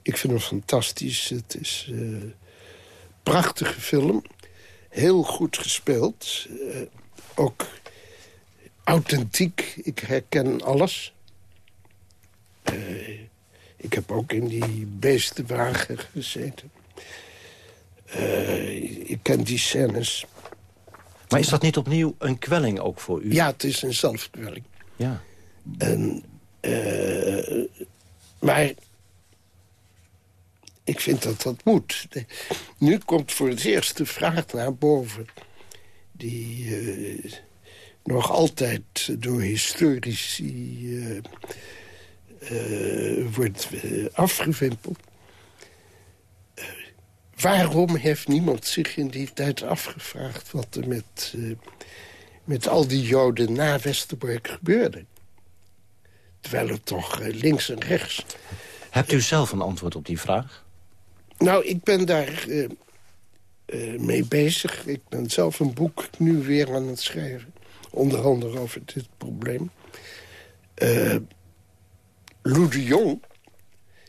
Ik vind hem fantastisch. Het is een uh, prachtige film. Heel goed gespeeld. ook authentiek. Ik herken alles. Uh, ik heb ook in die beestenwagen gezeten. Ik ken die scènes. Maar is dat niet opnieuw een kwelling ook voor u? Ja, het is een zelfkwelling. Ja. En, uh, maar ik vind dat dat moet. Nu komt voor het eerst de vraag naar boven... die nog altijd door historici... Uh, wordt afgewimpeld. Waarom heeft niemand zich in die tijd afgevraagd... wat er met, met al die Joden na Westerbork gebeurde? Terwijl het toch links en rechts... Hebt u zelf een antwoord op die vraag? Nou, ik ben daar mee bezig. Ik ben zelf een boek nu weer aan het schrijven. Onder andere over dit probleem. Lou de Jong,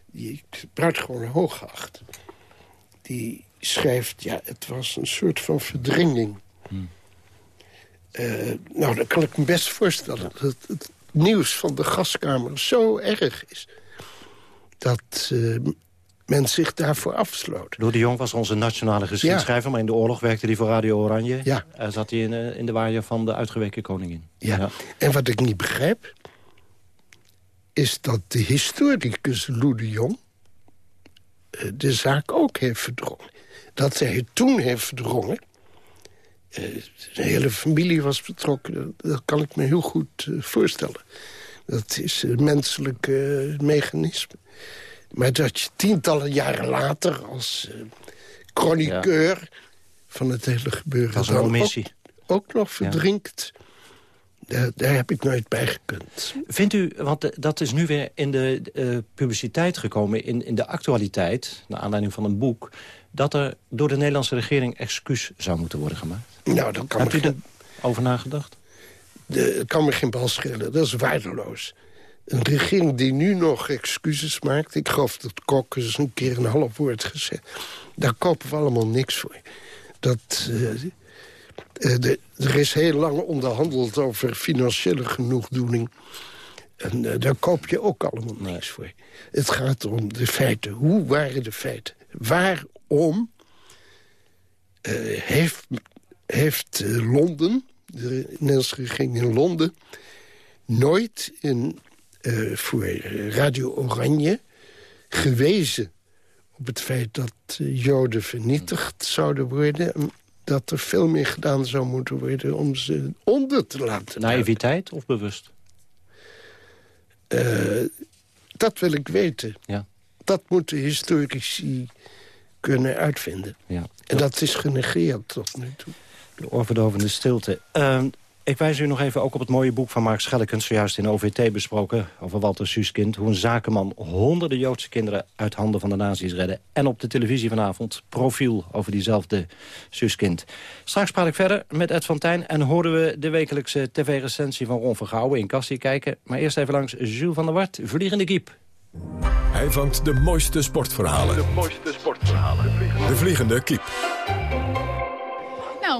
die ik buitengewoon hoog geacht... die schrijft, ja, het was een soort van verdringing. Hmm. Uh, nou, dan kan ik me best voorstellen... dat het nieuws van de gaskamer zo erg is... dat eh, men zich daarvoor afsloot. Lou de Jong was onze nationale geschiedschrijver... maar in de oorlog werkte hij voor Radio Oranje. Ja. En zat hij in, eh, in de waaier van de uitgeweken koningin. Ja. En wat ik niet begrijp... is dat de historicus Lou de Jong... eh, de zaak ook heeft verdrongen. Dat zij het toen heeft verdrongen... eh, de hele familie was betrokken. Dat, kan ik me heel goed eh, voorstellen. Dat is een menselijk eh, mechanisme. Maar dat je tientallen jaren later als chroniqueur... van het hele gebeuren... Is een. Ook, ook nog verdrinkt... Daar, daar heb ik nooit bij gekund. Vindt u, want dat is nu weer in de publiciteit gekomen... In, in de actualiteit, naar aanleiding van een boek... dat er door de Nederlandse regering excuus zou moeten worden gemaakt? Nou, dat kan Hebt me u erover nagedacht? De, het kan me geen bal schelen. Dat is waardeloos. Een regering die nu nog excuses maakt... ik geloof dat Kok eens een keer een half woord gezegd... daar kopen we allemaal niks voor. Dat, eh, eh, de, er is heel lang onderhandeld over financiële genoegdoening. En eh, daar koop je ook allemaal niks voor. Het gaat om de feiten. Hoe waren de feiten? Waarom heeft, heeft eh, Londen, de Nederlandse regering in Londen... nooit in, eh, voor Radio Oranje gewezen op het feit dat eh, Joden vernietigd zouden worden... en dat er veel meer gedaan zou moeten worden om ze onder te laten. Naïviteit of bewust? Dat wil ik weten. Ja. Dat moeten historici kunnen uitvinden. Ja. En dat is genegeerd tot nu toe. De oorverdovende stilte. Ehm, ik wijs u nog even ook op het mooie boek van Mark Schellekens... zojuist in OVT besproken, over Walter Suskind... hoe een zakenman honderden Joodse kinderen uit handen van de nazi's redde. En op de televisie vanavond profiel over diezelfde Suskind. Straks praat ik verder met Ed van Tijn... en horen we de wekelijkse tv-recensie van Ron Vergouwen in Cassie kijken. Maar eerst even langs Jules van der Wart, Vliegende Kiep. Hij vangt de mooiste sportverhalen. De mooiste sportverhalen. De Vliegende Kiep.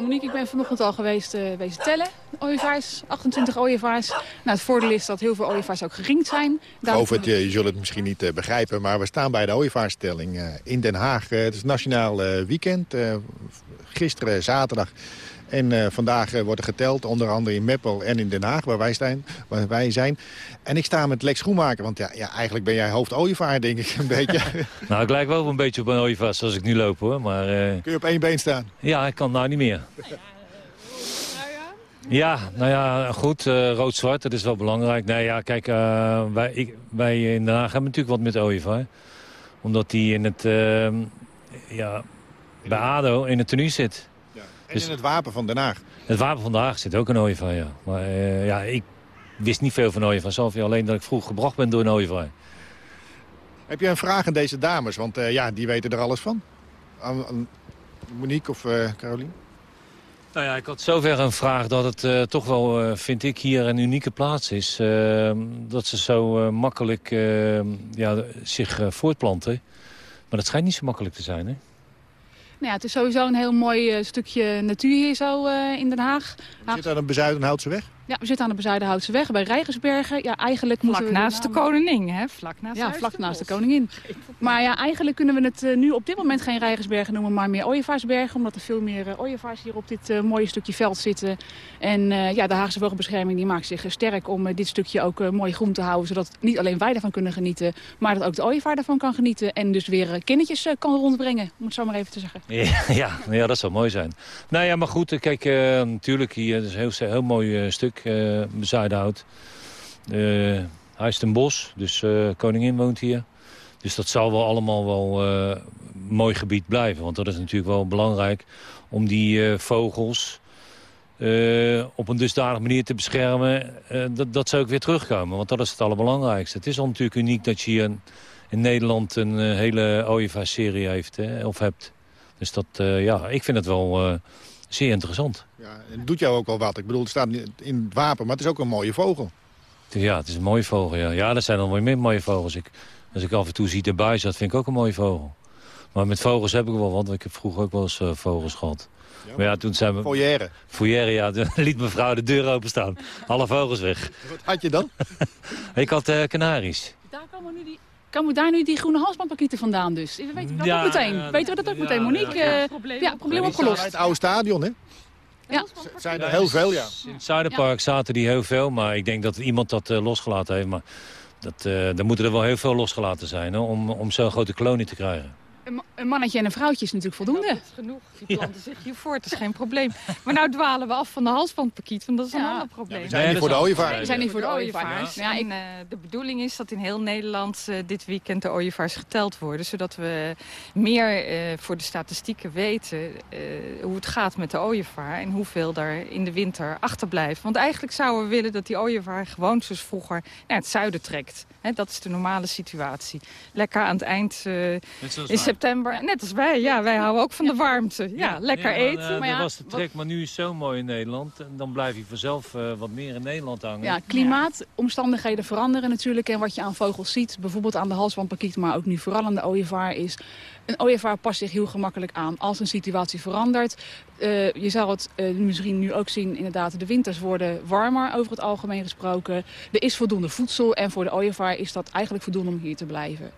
Monique, ik ben vanochtend al geweest uh, tellen. Ooievaars, 28 ooievaars. Nou, het voordeel is dat heel veel ooievaars ook geringd zijn. Over het, eh, je zult het misschien niet eh, begrijpen, maar we staan bij de ooievaarstelling in Den Haag. Het is nationaal weekend. Gisteren zaterdag en eh, vandaag eh, wordt er geteld, onder andere in Meppel en in Den Haag, waar wij, zijn, waar wij zijn. En ik sta met Lex Schoenmaker, want ja, ja, eigenlijk ben jij hoofdooievaar, denk ik, een beetje. Nou, ik lijk wel een beetje op een ooievaar zoals ik nu loop, hoor. Maar, eh, Kun je op één been staan? Ja, ik kan nou niet meer. Ja, nou ja, goed, rood-zwart, dat is wel belangrijk. Nee, ja, kijk, wij, ik, wij in Den Haag hebben natuurlijk wat met ooievaar. Omdat die in het, ja, bij ADO in het tenue zit. En in het wapen van Den Haag. Het wapen van Den Haag zit ook een ooievaar, ja. Maar eh, ja, ik wist niet veel van ooievaar zelf. Alleen dat ik vroeg gebracht ben door een ooievaar. Heb je een vraag aan deze dames? Want eh, ja, die weten er alles van. Aan, aan Monique of eh Caroline? Nou ja, ik had zover een vraag dat het toch wel, vind ik, hier een unieke plaats is. Eh, dat ze zo makkelijk eh, ja, zich voortplanten. Maar dat schijnt niet zo makkelijk te zijn, hè? Nou het is sowieso een heel mooi eh, stukje natuur hier zo eh, in Den Haag. Zit daar een bezuidenhoutse weg? Ja, we zitten aan de Bezuidenhoutse weg bij Rijgersbergen. Ja, eigenlijk moeten we naast de koningin, hè? Vlak naast Ja, vlak naast de koningin. Maar ja, eigenlijk kunnen we het eh, nu op dit moment geen Rijgersbergen noemen, maar meer Ooievaarsbergen. Omdat er veel meer eh, ooievaars hier op dit eh, mooie stukje veld zitten. En eh, ja, de Haagse Vogelbescherming die maakt zich sterk om dit stukje ook mooi groen te houden. Zodat niet alleen wij ervan kunnen genieten, maar dat ook de ooievaar ervan kan genieten. En dus weer kindertjes kan rondbrengen, om het zo maar even te zeggen. Ja, ja, ja, dat zou mooi zijn. Nou ja, maar goed, kijk, eh, natuurlijk hier, het is een heel, heel mooi eh, stuk, eh Zuidenhout. Eh Huis ten Bos, dus eh, koningin woont hier. Dus dat zal wel allemaal wel een mooi gebied blijven. Want dat is natuurlijk wel belangrijk om die vogels op een dusdanige manier te beschermen... dat, dat ze ook weer terugkomen, want dat is het allerbelangrijkste. Het is al natuurlijk uniek dat je hier in, Nederland een hele ooievaar-serie heeft, hè, of hebt. Dus dat, ja, ik vind het wel zeer interessant. Ja, het doet jou ook wel wat. Ik bedoel, het staat in het wapen, maar het is ook een mooie vogel. Ja, het is een mooie vogel, ja. Ja, dat zijn dan wel meer mooie vogels. Ik, als ik af en toe zie erbij zat, vind ik ook een mooie vogel. Maar met vogels heb ik wel, want ik heb vroeger ook wel eens eh, vogels gehad. maar ja, toen zijn we... Foyer. Foyer, ja. Toen liet mevrouw de deur openstaan. Alle vogels weg. Wat had je dan? ik had eh, kanaries. Daar komen nu die Komen daar nu die groene halsbandpakketten vandaan dus? Weten we dat Ja, ook meteen? ja, Weten we dat ook ja, meteen, ja, Monique? ja. eh, Probleem ja, probleem opgelost. Het oude stadion, hè? Ja. Zijn er heel veel, ja. In het Zuiderpark zaten die heel veel, maar ik denk dat iemand dat eh, losgelaten heeft. Maar dat, eh dan moeten er wel heel veel losgelaten zijn hè, om, om zo'n grote kolonie te krijgen. Een ma- Een mannetje en een vrouwtje is natuurlijk voldoende. Dat is genoeg. Die planten zich hier voort, dat is geen probleem. Maar nou dwalen we af van de halsbandpakiet, want dat is een ander probleem. we zijn hier voor de ooievaars. We zijn hier voor de ooievaars. Ja, en, eh, de bedoeling is dat in heel Nederland eh, dit weekend de ooievaars geteld worden. Zodat we meer eh, voor de statistieken weten eh, hoe het gaat met de ooievaar. En hoeveel daar in de winter achterblijft. Want eigenlijk zouden we willen dat die ooievaar gewoon zoals vroeger naar het zuiden trekt. Hè, dat is de normale situatie. Lekker aan het eind eh, in wij. September. Net als wij, ja. Wij houden ook van de warmte. Ja, lekker maar, eten. eh, maar dat was de trek, maar nu is het zo mooi in Nederland. En dan blijf je vanzelf eh, wat meer in Nederland hangen. Ja, klimaatomstandigheden veranderen natuurlijk. En wat je aan vogels ziet, bijvoorbeeld aan de halsbandpakiet, maar ook nu vooral aan de ooievaar, is... Een ooievaar past zich heel gemakkelijk aan als een situatie verandert. Eh, je zal het misschien nu ook zien, inderdaad, de winters worden warmer over het algemeen gesproken. Er is voldoende voedsel en voor de ooievaar is dat eigenlijk voldoende om hier te blijven.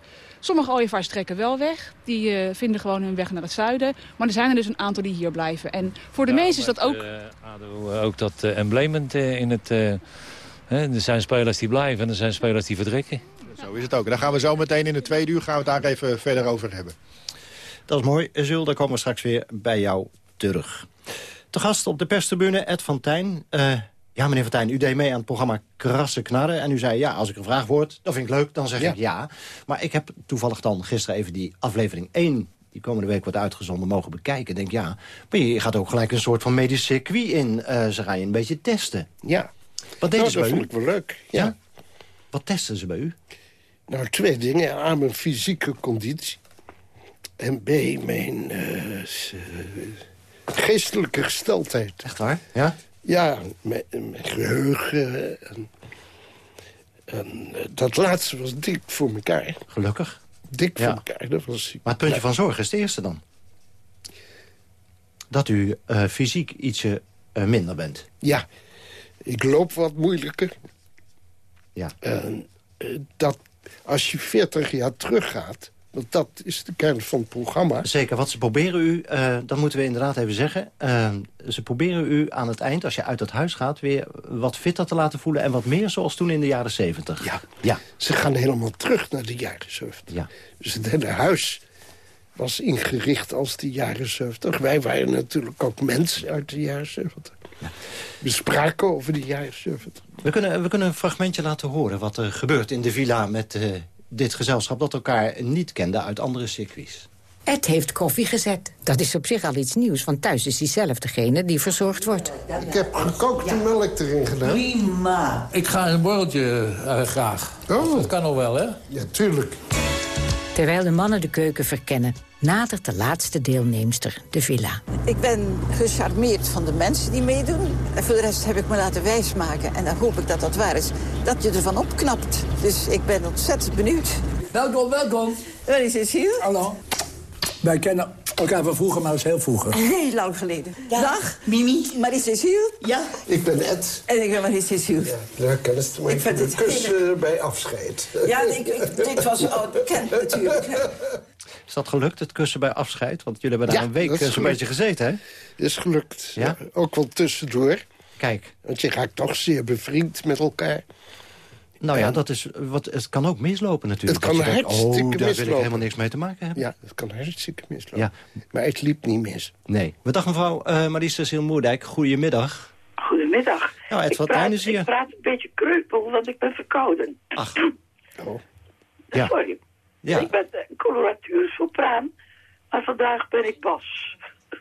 Sommige ooievaars trekken wel weg. Die eh, vinden gewoon hun weg naar het zuiden. Maar er zijn er dus een aantal die hier blijven. En voor de Ja, meesten is dat ook... eh, ADO, eh, ook dat uh, embleement eh, in het... eh, hè, er zijn spelers die blijven en er zijn spelers die vertrekken. Zo is het ook. Daar gaan we zo meteen in de tweede uur gaan we het daar even verder over hebben. Dat is mooi. Zul, daar komen we straks weer bij jou terug. Te gast op de perstribune, Ed van Tijn. Uh, ja, meneer van Tijn, u deed mee aan het programma Krassen Knarren. En u zei, ja, als ik gevraagd word, dat vind ik leuk, dan zeg Ja. ik ja. Maar ik heb toevallig dan gisteren even die aflevering 1... die komende week wordt uitgezonden, mogen bekijken. Denk, ja, maar je gaat ook gelijk een soort van medisch circuit in. Uh, ze gaan je een beetje testen. Ja. Wat deden Nou, ze dat bij vond u? ik wel leuk. Ja. Wat testen ze bij u? Nou, twee dingen. A, mijn fysieke conditie. En B, mijn eh, eh, geestelijke gesteldheid. Echt waar? Ja? Ja, mijn, mijn geheugen. En, en eh, dat laatste was dik voor elkaar. Gelukkig. Dik Ja. voor elkaar. Dat was, Maar het puntje van zorg is de eerste dan. Dat u eh, fysiek ietsje eh, minder bent. Ja, ik loop wat moeilijker. Ja. En dat als je 40 jaar teruggaat... want dat is de kern van het programma... Zeker, wat ze proberen u, eh, dat moeten we inderdaad even zeggen... eh, ze proberen u aan het eind, als je uit het huis gaat... weer wat fitter te laten voelen en wat meer zoals toen in de jaren 70. Ja, ja. ze gaan helemaal terug naar de jaren 70. Ja. Dus het hele huis was ingericht als de jaren 70. Wij waren natuurlijk ook mensen uit de jaren 70. We spraken over de jaren 70. We kunnen, we kunnen een fragmentje laten horen wat er gebeurt in de villa... met eh, dit gezelschap dat elkaar niet kende uit andere circuits. Ed heeft koffie gezet. Dat is op zich al iets nieuws, want thuis is hij zelf degene die verzorgd wordt. Ik heb gekookte melk erin gedaan. Prima. Ik ga een borreltje eh, graag. Oh. Dat kan nog wel, hè? Ja, tuurlijk. Terwijl de mannen de keuken verkennen, nadert de laatste deelnemster de villa. Ik ben gecharmeerd van de mensen die meedoen. En voor de rest heb ik me laten wijsmaken, en dan hoop ik dat dat waar is, dat je ervan opknapt. Dus ik ben ontzettend benieuwd. Welkom, welkom. Waar is Cecile? Hallo. Wij kennen elkaar van vroeger, maar dat is heel vroeger. Heel lang geleden. Dag. Mimi. Marie Cecile? Ja. Ik ben Ed. En ik ben Marie Cecile. Leuk kennis te maken. Ik vind het kus hele- eh, bij afscheid. Ja, ik, ik- dit was al bekend natuurlijk. Is dat gelukt, het kussen bij afscheid? Want jullie hebben daar Ja, een week dat is eh, zo'n beetje gezeten, hè? Is gelukt. Ja? Ook wel tussendoor. Kijk. Want je raakt toch zeer bevriend met elkaar. Nou ja, dat is, wat, het kan ook mislopen natuurlijk. Het kan je denkt, hartstikke oh, daar wil ik mislopen. helemaal niks mee te maken hebben. Ja, het kan hartstikke mislopen. Ja. Maar het liep niet mis. Nee. Dag mevrouw uh, Maries Cecile Moerdijk, goedemiddag. Goedemiddag. Nou, Ed is hier. ik praat een beetje kreupel, want ik ben verkouden. Ach. Oh. Ja. Sorry. Ja. Ik ben coloratuur sopraan, maar vandaag ben ik bas.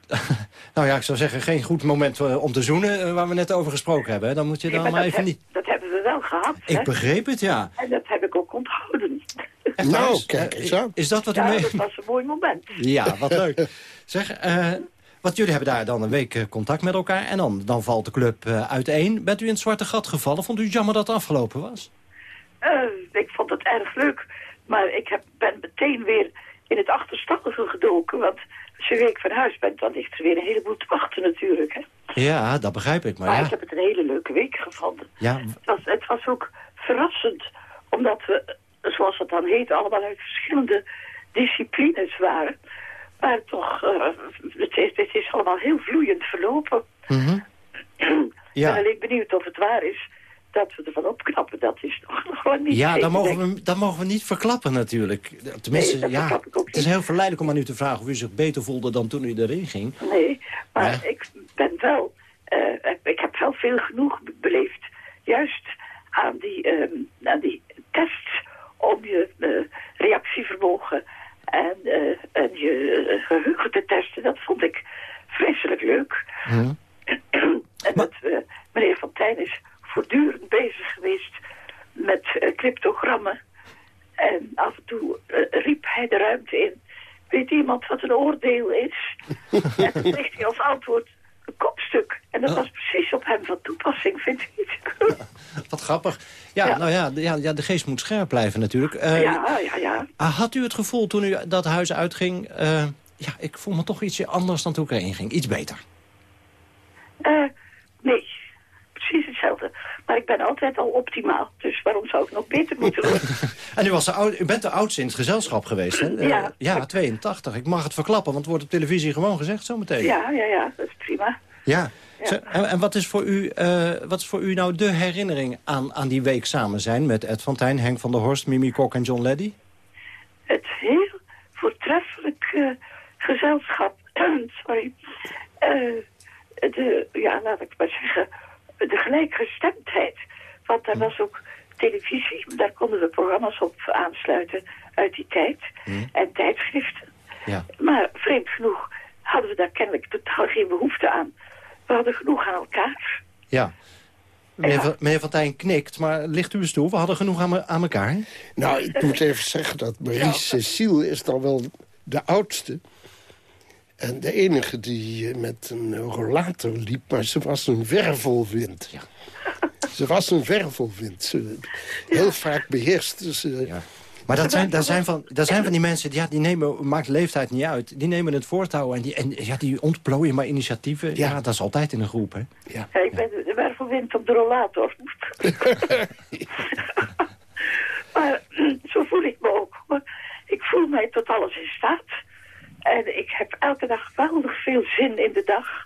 Nou ja, ik zou zeggen, geen goed moment om te zoenen, waar we net over gesproken hebben. Dan moet je dan Nee, maar even heb- niet... Dat hebben we wel gehad. Ik hè? begreep het, ja. En dat heb ik ook onthouden. Echt Nou, waar? kijk Eh, eens aan. Is dat wat u ja, mee... dat was een mooi moment. Ja, wat leuk. Zeg, eh, wat jullie hebben daar dan een week eh, contact met elkaar... en dan, dan valt de club uiteen. Bent u in het zwarte gat gevallen? Vond u het jammer dat het afgelopen was? Eh, ik vond het erg leuk, maar ik heb, ben meteen weer in het achterstallige gedoken. Want als je week van huis bent, dan ligt er weer een heleboel te wachten natuurlijk. Hè? Ja, dat begrijp ik, maar, Maar ja. ik heb het een hele leuke week gevonden. ja. Het was, het was ook verrassend, omdat we zoals het dan heet, allemaal uit verschillende disciplines waren. Maar toch, uh, het, is, het is allemaal heel vloeiend verlopen. Mm ja. Ik ben alleen benieuwd of het waar is dat we ervan opknappen. Dat is nog, gewoon niet Ja, dat mogen, we, dat mogen we niet verklappen natuurlijk. Tenminste, Nee, ja, het is heel verleidelijk om aan u te vragen... of u zich beter voelde dan toen u erin ging. Nee, maar Ja. ik ben wel... eh, ik heb wel veel genoeg be- beleefd. Juist aan die, ehm, aan die tests om je eh, reactievermogen en, eh, en je eh, geheugen te testen. Dat vond ik vreselijk leuk. En dat, eh, meneer Fontijn is voortdurend bezig geweest met eh, cryptogrammen. En af en toe eh, riep hij de ruimte in. Weet iemand wat een oordeel is? en dan kreeg hij als antwoord een kopstuk. En dat was precies op hem van toepassing, vind ik niet. Wat grappig. Ja, nou ja, de- ja, ja, de geest moet scherp blijven natuurlijk. Eh, ja, ja, ja. ah, Had u het gevoel toen u dat huis uitging... eh, ja, ik voel me toch ietsje anders dan toen ik erin ging. Iets beter. Eh, nee, precies hetzelfde. Maar ik ben altijd al optimaal. Dus waarom zou ik nog beter moeten worden? En u, was de oud, u bent de oudste in het gezelschap geweest, hè? Ja. ja, 82. Ik mag het verklappen, want het wordt op televisie gewoon gezegd zometeen. ja, ja, ja, dat is prima. Ja. En en wat, is voor u, eh, wat is voor u nou de herinnering aan, aan die week samen zijn... met Ed van Tijn, Henk van der Horst, Mimi Kok en John Leddy? Het heel voortreffelijk eh, gezelschap. Sorry. Eh, de, ja, laat ik maar zeggen, de gelijkgestemdheid. Want daar was ook televisie, daar konden we programma's op aansluiten uit die tijd. En tijdschriften. Ja. Maar vreemd genoeg hadden we daar kennelijk totaal geen behoefte aan. We hadden genoeg aan elkaar. Ja. Meneer, Van, Tijn knikt, maar ligt u eens toe. We hadden genoeg aan, me- aan elkaar. Nou, ik moet even zeggen dat Marie Cecile is dan wel de oudste. En de enige die eh, met een rollator liep, maar ze was een wervelwind. Ze was een wervelwind. Ze, heel vaak beheerste ze... Maar dat zijn, dat zijn, van, dat zijn van die mensen, ja, die nemen, maakt leeftijd niet uit. Die nemen het voortouw en die, en, ja, die ontplooien maar initiatieven. Ja. dat is altijd in een groep, hè? Ja. Ja, ik ben de wervelwind op de rollator. maar zo voel ik me ook. Ik voel mij tot alles in staat. En ik heb elke dag geweldig veel zin in de dag.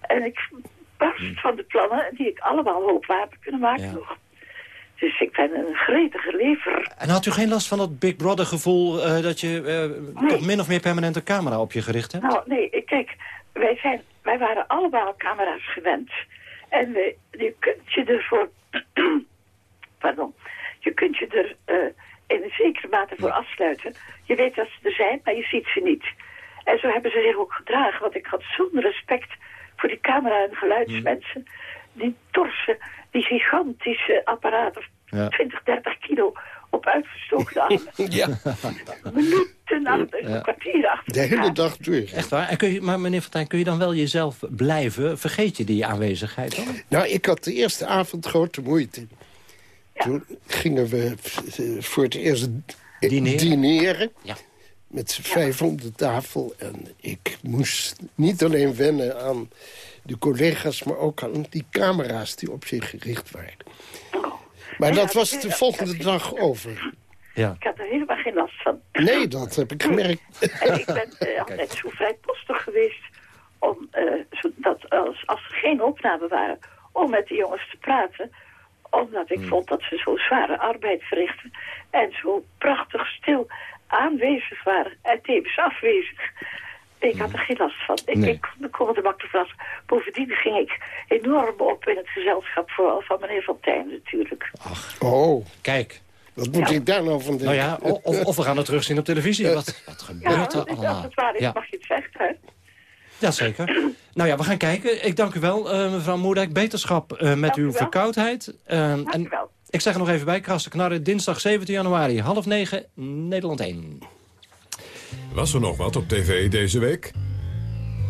En ik barst van de plannen die ik allemaal hoop waar te kunnen maken nog. Dus ik ben een gretige lever. En had u geen last van dat Big Brother gevoel eh, dat je eh, toch min of meer permanent een camera op je gericht hebt? Nou, nee, ik- kijk, wij, zijn, wij waren allemaal camera's gewend. En we, je kunt je ervoor... pardon. Je kunt je er eh, in een zekere mate voor afsluiten. Je weet dat ze er zijn, maar je ziet ze niet. En zo hebben ze zich ook gedragen. Want ik had zo'n respect voor die camera- en geluidsmensen. Die torsen, die gigantische apparaten, Ja. 20, 30 kilo op uitgestoken armen. Ja. Minuten achter, Ja. een kwartier achter De hele dag door. Echt waar? En kun je, maar meneer Van Tijn, kun je dan wel jezelf blijven? Vergeet je die aanwezigheid dan? Nou, ik had de eerste avond grote moeite. Toen gingen we voor het eerst Dineren? dineren. Ja. Met z'n vijf om de tafel. En ik moest niet alleen wennen aan de collega's... maar ook aan die camera's die op zich gericht waren. Maar dat was de volgende dag over. Ja. Ik had er helemaal geen last van. Nee, dat heb ik gemerkt. En ik ben eh, altijd zo vrijpostig geweest om, eh, zodat als, als er geen opnamen waren, om met de jongens te praten. Omdat ik vond dat ze zo zware arbeid verrichten en zo prachtig stil aanwezig waren en tevens afwezig. Ik had er geen last van. Ik, Nee. ik, ik kon het er makkelijk vast. Bovendien ging ik enorm op in het gezelschap, vooral van meneer Van Tijn natuurlijk. Oh, Kijk. wat moet ik daar nou van denken? Nou ja, of, of we gaan het terugzien op televisie. Wat, wat gebeurt Ja, er als allemaal? het waar is, Ja. mag je het zeggen. hè? Jazeker. nou ja, we gaan kijken. Ik dank u wel, eh, mevrouw Moerdijk. Beterschap eh, met Dank u uw wel. verkoudheid. Eh, en wel. ik zeg er nog even bij, krassen knarren. Dinsdag 17 januari, half negen, Nederland 1. Was er nog wat op tv deze week?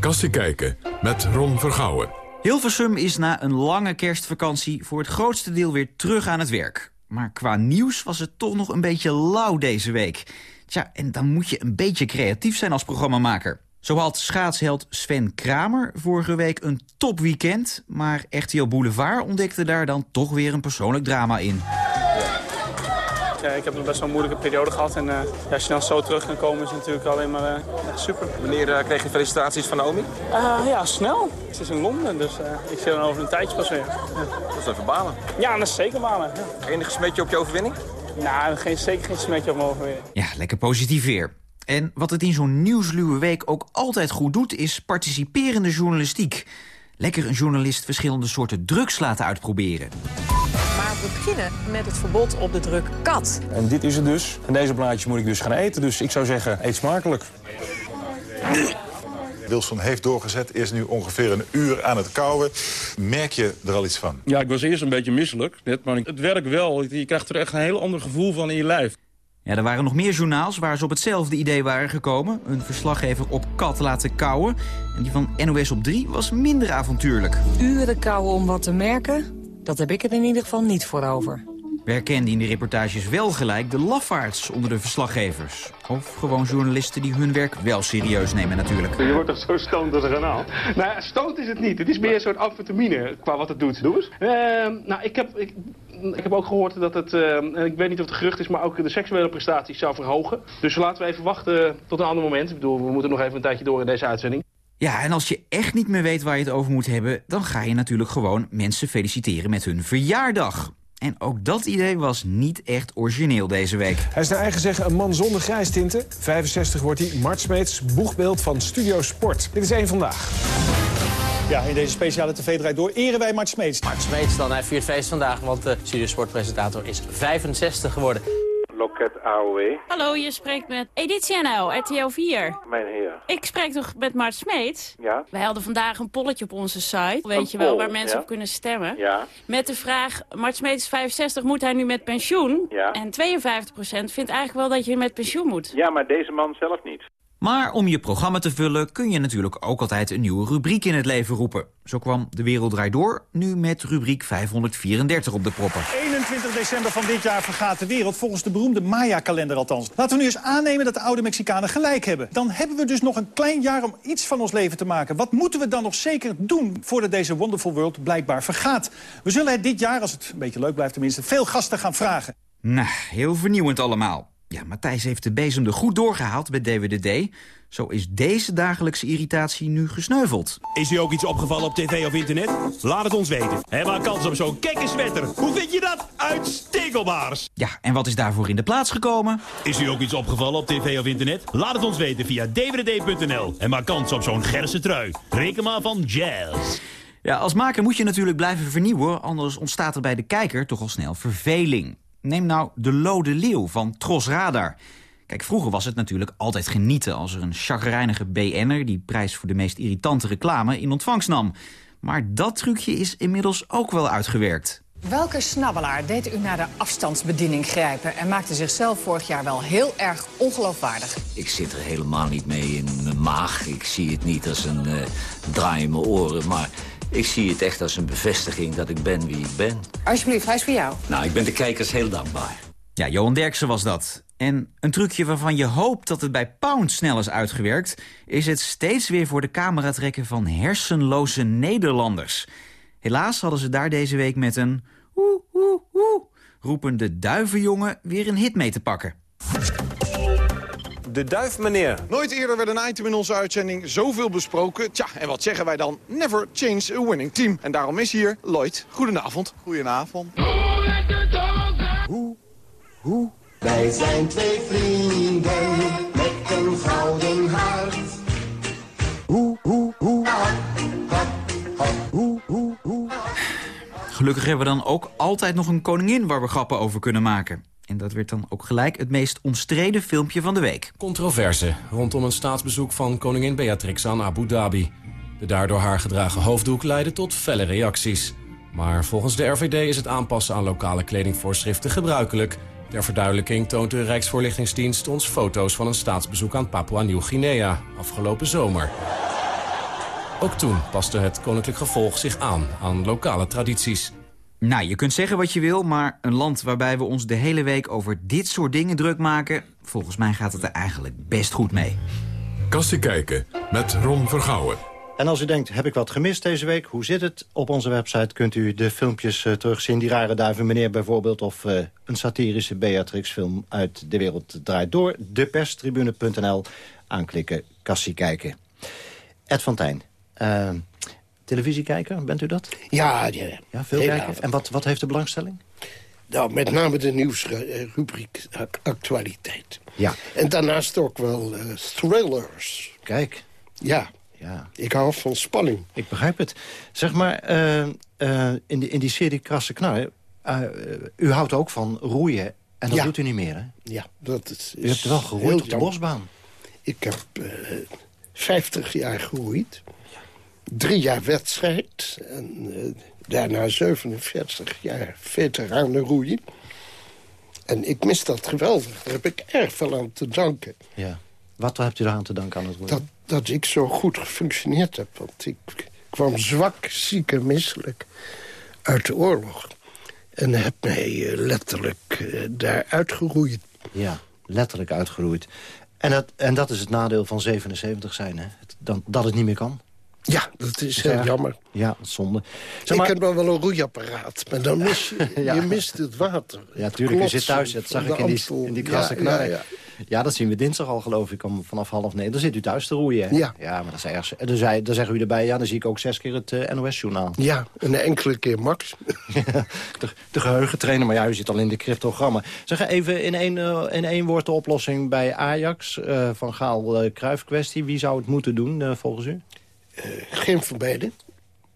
Kastie kijken met Ron Vergouwen. Hilversum is na een lange kerstvakantie voor het grootste deel weer terug aan het werk. Maar qua nieuws was het toch nog een beetje lauw deze week. Tja, en dan moet je een beetje creatief zijn als programmamaker. Zo had schaatsheld Sven Kramer vorige week een topweekend... maar RTL Boulevard ontdekte daar dan toch weer een persoonlijk drama in. Ja, ik heb een best wel een moeilijke periode gehad. En uh, ja, snel zo terug kan komen is natuurlijk alleen maar uh, super. Wanneer kreeg je felicitaties van Naomi? ja, snel. Het is in Londen, dus ik zit dan over een tijdje pas weer. Ja. Dat is even balen. Ja, dat is zeker balen. Ja. Enig smetje op je overwinning? Nou, geen, zeker geen smetje op mijn overwinning. Ja, lekker positief weer. En wat het in zo'n nieuwsluwe week ook altijd goed doet... is participerende journalistiek. Lekker een journalist verschillende soorten drugs laten uitproberen. Maar we beginnen met het verbod op de druk kat. En dit is het dus. En deze blaadjes moet ik dus gaan eten. Dus ik zou zeggen, eet smakelijk. Wilson heeft doorgezet, is nu ongeveer een uur aan het kauwen. Merk je er al iets van? Ja, ik was eerst een beetje misselijk, net, maar het werkt wel. Je krijgt er echt een heel ander gevoel van in je lijf. Ja, er waren nog meer journaals waar ze op hetzelfde idee waren gekomen. Een verslaggever op kat laten kauwen. En die van NOS op 3 was minder avontuurlijk. Uren kauwen om wat te merken? Dat heb ik er in ieder geval niet voor over. We herkenden in de reportages wel gelijk de lafaards onder de verslaggevers. Of gewoon journalisten die hun werk wel serieus nemen natuurlijk. Je wordt toch zo stoned als een granaal? Nou ja, stoned is het niet. Het is meer een soort amfetamine qua wat het doet. Doe eens. Uh, nou, ik heb, ik, ik, heb ook gehoord dat het, uh, ik weet niet of het gerucht is, maar ook de seksuele prestaties zou verhogen. Dus laten we even wachten tot een ander moment. Ik bedoel, we moeten nog even een tijdje door in deze uitzending. Ja, en als je echt niet meer weet waar je het over moet hebben... dan ga je natuurlijk gewoon mensen feliciteren met hun verjaardag. En ook dat idee was niet echt origineel deze week. Hij is naar eigen zeggen een man zonder grijstinten. 65 wordt hij, Mart Smeets, boegbeeld van Studio Sport. Dit is één vandaag. Ja, in deze speciale tv-draai door eren wij Mart Smeets. Mart Smeets dan, hij viert feest vandaag, want de Studio Sportpresentator is 65 geworden. Loket AOW. Hallo, je spreekt met Editie NL, RTL 4. Mijn heer. Ik spreek toch met Mart Smeets? Ja. Wij hadden vandaag een polletje op onze site, weet je wel, waar mensen op kunnen stemmen. Ja. Met de vraag, Mart Smeets is 65, moet hij nu met pensioen? Ja. En 52% vindt eigenlijk wel dat je met pensioen moet. Ja, maar deze man zelf niet. Maar om je programma te vullen kun je natuurlijk ook altijd een nieuwe rubriek in het leven roepen. Zo kwam De Wereld Draait Door, nu met rubriek 534 op de proppen. 21 december van dit jaar vergaat de wereld, volgens de beroemde Maya-kalender althans. Laten we nu eens aannemen dat de oude Mexicanen gelijk hebben. Dan hebben we dus nog een klein jaar om iets van ons leven te maken. Wat moeten we dan nog zeker doen voordat deze wonderful world blijkbaar vergaat? We zullen het dit jaar, als het een beetje leuk blijft tenminste, veel gasten gaan vragen. Nou, heel vernieuwend allemaal. Ja, Matthijs heeft de bezem er goed doorgehaald bij DWDD. Zo is deze dagelijkse irritatie nu gesneuveld. Is u ook iets opgevallen op tv of internet? Laat het ons weten. Heb maar kans op zo'n kekke sweater. Hoe vind je dat? Uitstekelbaars. Ja, en wat is daarvoor in de plaats gekomen? Is u ook iets opgevallen op tv of internet? Laat het ons weten via dvd.nl. En maak kans op zo'n gerse trui. Reken maar van jazz. Ja, als maker moet je natuurlijk blijven vernieuwen... anders ontstaat er bij de kijker toch al snel verveling. Neem nou De Lode Leeuw van Tros Radar. Kijk, vroeger was het natuurlijk altijd genieten als er een chagrijnige BN'er... die prijs voor de meest irritante reclame in ontvangst nam. Maar dat trucje is inmiddels ook wel uitgewerkt. Welke snabbelaar deed u naar de afstandsbediening grijpen... en maakte zichzelf vorig jaar wel heel erg ongeloofwaardig? Ik zit er helemaal niet mee in mijn maag. Ik zie het niet als een uh, draai in mijn oren, maar... Ik zie het echt als een bevestiging dat ik ben wie ik ben. Alsjeblieft, hij is voor jou. Nou, ik ben de kijkers heel dankbaar. Ja, Johan Derksen was dat. En een trucje waarvan je hoopt dat het bij Pound snel is uitgewerkt... is het steeds weer voor de camera trekken van hersenloze Nederlanders. Helaas hadden ze daar deze week met een... Oeh, oeh, oeh, roepende duivenjongen weer een hit mee te pakken. De duif, meneer. Nooit eerder werd een item in onze uitzending zoveel besproken. Tja, en wat zeggen wij dan? Never change a winning team. En daarom is hier Lloyd. Goedenavond. Goedenavond. Hoe, hoe? Wij zijn twee vrienden met een gouden hart. Hoe, hoe, hoe? Hoe, hoe, hoe? Gelukkig hebben we dan ook altijd nog een koningin waar we grappen over kunnen maken. En dat werd dan ook gelijk het meest omstreden filmpje van de week. Controverse rondom een staatsbezoek van koningin Beatrix aan Abu Dhabi. De daardoor haar gedragen hoofddoek leidde tot felle reacties. Maar volgens de RVD is het aanpassen aan lokale kledingvoorschriften gebruikelijk. Ter verduidelijking toont de Rijksvoorlichtingsdienst ons foto's van een staatsbezoek aan Papua Nieuw-Guinea afgelopen zomer. Ook toen paste het koninklijk gevolg zich aan aan lokale tradities. Nou, je kunt zeggen wat je wil, maar een land waarbij we ons de hele week over dit soort dingen druk maken... volgens mij gaat het er eigenlijk best goed mee. Kastie kijken met Ron Vergouwen. En als u denkt, heb ik wat gemist deze week? Hoe zit het? Op onze website kunt u de filmpjes uh, terugzien. Die rare duiven meneer bijvoorbeeld. Of uh, een satirische Beatrix-film uit De Wereld Draait Door. Deperstribune.nl. Aanklikken, kassie kijken. Ed van Tijn. Uh, televisiekijker, bent u dat? Ja, ja. ja veel kijken. En wat, wat heeft de belangstelling? Nou, met name de nieuwsrubriek actualiteit. Ja. En daarnaast ook wel uh, thrillers. Kijk. Ja. ja. Ik hou van spanning. Ik begrijp het. Zeg maar, uh, uh, in, die, in die serie Krasse Knar... u houdt ook van roeien. En dat ja. doet u niet meer, hè? Ja, dat is... U hebt wel geroeid op de bosbaan. Ik heb 50 jaar geroeid. Drie jaar wedstrijd. En daarna 47 jaar veteranen roeien. En ik mis dat geweldig. Daar heb ik erg veel aan te danken. Ja. Wat hebt u eraan te danken aan het roeien? Dat, dat ik zo goed gefunctioneerd heb. Want ik kwam zwak, ziek en misselijk uit de oorlog. En heb mij letterlijk uh, daar uitgeroeid. Ja, letterlijk uitgeroeid. En dat, en dat is het nadeel van 77 zijn, hè? Dat, dat het niet meer kan. Ja, dat is heel jammer. Ja, zonde. Zeg maar, ik heb wel wel een roeiapparaat, maar dan mis je, ja. je mist het water. Ja, tuurlijk. Je zit thuis, dat zag ik in die, in die krasse ja. Ja, dat zien we dinsdag al, geloof ik, om, vanaf half negen. Dan zit u thuis te roeien. Hè? Ja. Ja, maar dat is erg. Dan, zei, dan zeggen u erbij, ja, dan zie ik ook zes keer het uh, NOS-journaal. Ja, een enkele keer max. de, de geheugentrainer, maar ja, u zit al in de cryptogrammen. Zeg even in één, uh, in één woord de oplossing bij Ajax. Uh, van Gaal-Kruif-kwestie. Wie zou het moeten doen, volgens u? Uh, geen van beiden.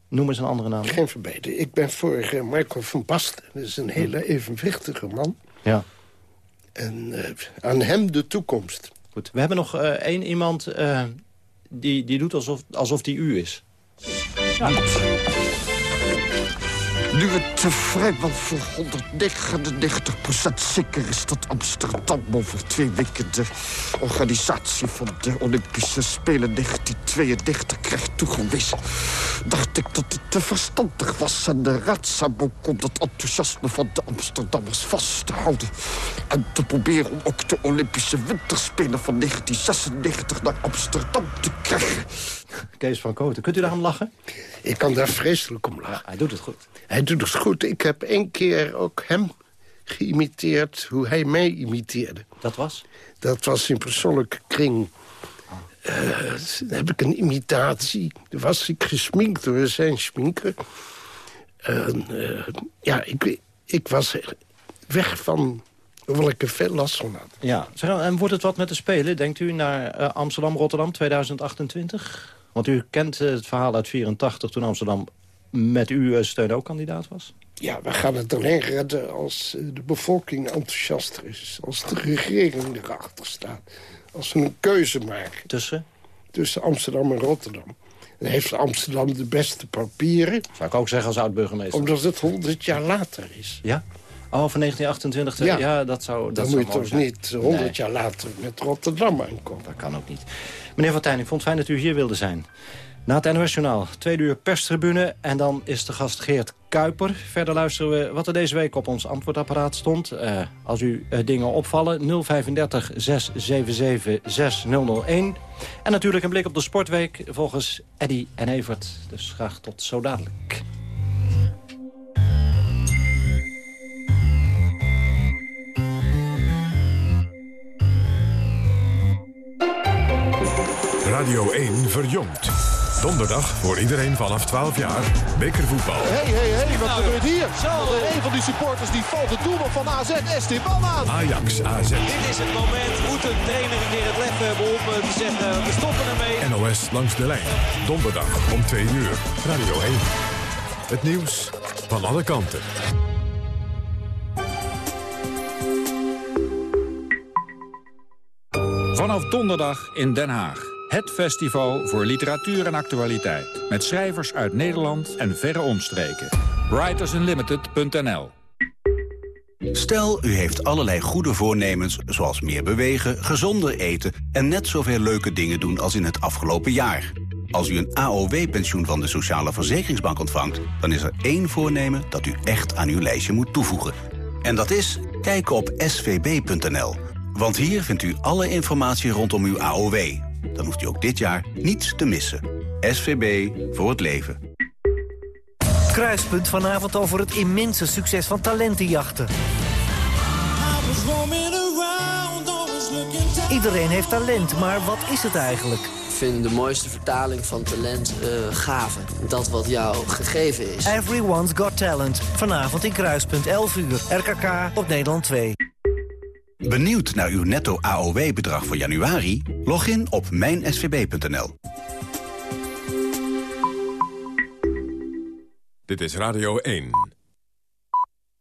Noem eens een andere naam. Geen van beiden. Ik ben voor uh, Michael van Basten. Dat is een hele evenwichtige man. Ja. En uh, aan hem de toekomst. Goed. We hebben nog één iemand die, die doet alsof, alsof die u is. Ja. Nu het vrijwel voor 199% zeker is dat Amsterdam over twee weken de organisatie van de Olympische Spelen 1932 krijgt toegewezen, dacht ik dat het te verstandig was en de raadzaam om dat enthousiasme van de Amsterdammers vast te houden. En te proberen om ook de Olympische Winterspelen van 1996 naar Amsterdam te krijgen. Kees van Kooten, kunt u daarom lachen? Ik kan daar vreselijk om lachen. Ja, hij doet het goed. Hij doet het goed. Ik heb één keer ook hem geïmiteerd hoe hij mij imiteerde. Dat was? Dat was in persoonlijke kring. Uh, dan heb ik een imitatie. Toen was ik gesminkt door zijn sminker. Uh, uh, ja, ik, ik was weg van... Hoewel ik er veel last van had. Ja, en wordt het wat met de Spelen, denkt u, naar Amsterdam-Rotterdam 2028? Want u kent het verhaal uit 84 toen Amsterdam met uw steun ook kandidaat was? Ja, we gaan het alleen redden als de bevolking enthousiaster is. Als de regering erachter staat. Als we een keuze maken. Tussen? Tussen Amsterdam en Rotterdam. Dan heeft Amsterdam de beste papieren. Zou ik ook zeggen als oud-burgemeester. Omdat het 100 jaar later is. Ja? Oh, van 1928? Te... Ja. ja, dat zou dat Dan zou moet je toch zijn. niet 100 nee. jaar later met Rotterdam aankomen. Dat kan ook niet. Meneer Van Tijn, ik vond het fijn dat u hier wilde zijn. Na het NOS-journaal, tweede uur perstribune. En dan is de gast Geert Kuiper. Verder luisteren we wat er deze week op ons antwoordapparaat stond. Uh, als u uh, dingen opvallen, 035 677 6001. En natuurlijk een blik op de sportweek volgens Eddy en Evert. Dus graag tot zo dadelijk. Radio 1 verjongt. Donderdag voor iedereen vanaf 12 jaar. Bekervoetbal. Hé, hé, hé, wat gebeurt hier? Zo. Een van die supporters die valt de doelman van AZ, Esteban aan. Ajax AZ. Dit is het moment. Moet een trainer een keer het lef hebben om te zeggen, we stoppen ermee. NOS langs de lijn. Donderdag om 2 uur. Radio 1. Het nieuws van alle kanten. Vanaf donderdag in Den Haag. Het festival voor literatuur en actualiteit. Met schrijvers uit Nederland en verre omstreken. Writersunlimited.nl Stel, u heeft allerlei goede voornemens, zoals meer bewegen, gezonder eten... en net zoveel leuke dingen doen als in het afgelopen jaar. Als u een AOW-pensioen van de Sociale Verzekeringsbank ontvangt... dan is er één voornemen dat u echt aan uw lijstje moet toevoegen. En dat is kijken op svb.nl. Want hier vindt u alle informatie rondom uw AOW. Dan hoeft u ook dit jaar niets te missen. SVB voor het leven. Kruispunt vanavond over het immense succes van talentenjachten. Iedereen heeft talent, maar wat is het eigenlijk? Ik vind de mooiste vertaling van talent uh, gave. Dat wat jou gegeven is. Everyone's Got Talent. Vanavond in Kruispunt, 11 uur. RKK op Nederland 2. Benieuwd naar uw netto AOW-bedrag voor januari? Log in op mijnsvb.nl. Dit is Radio 1.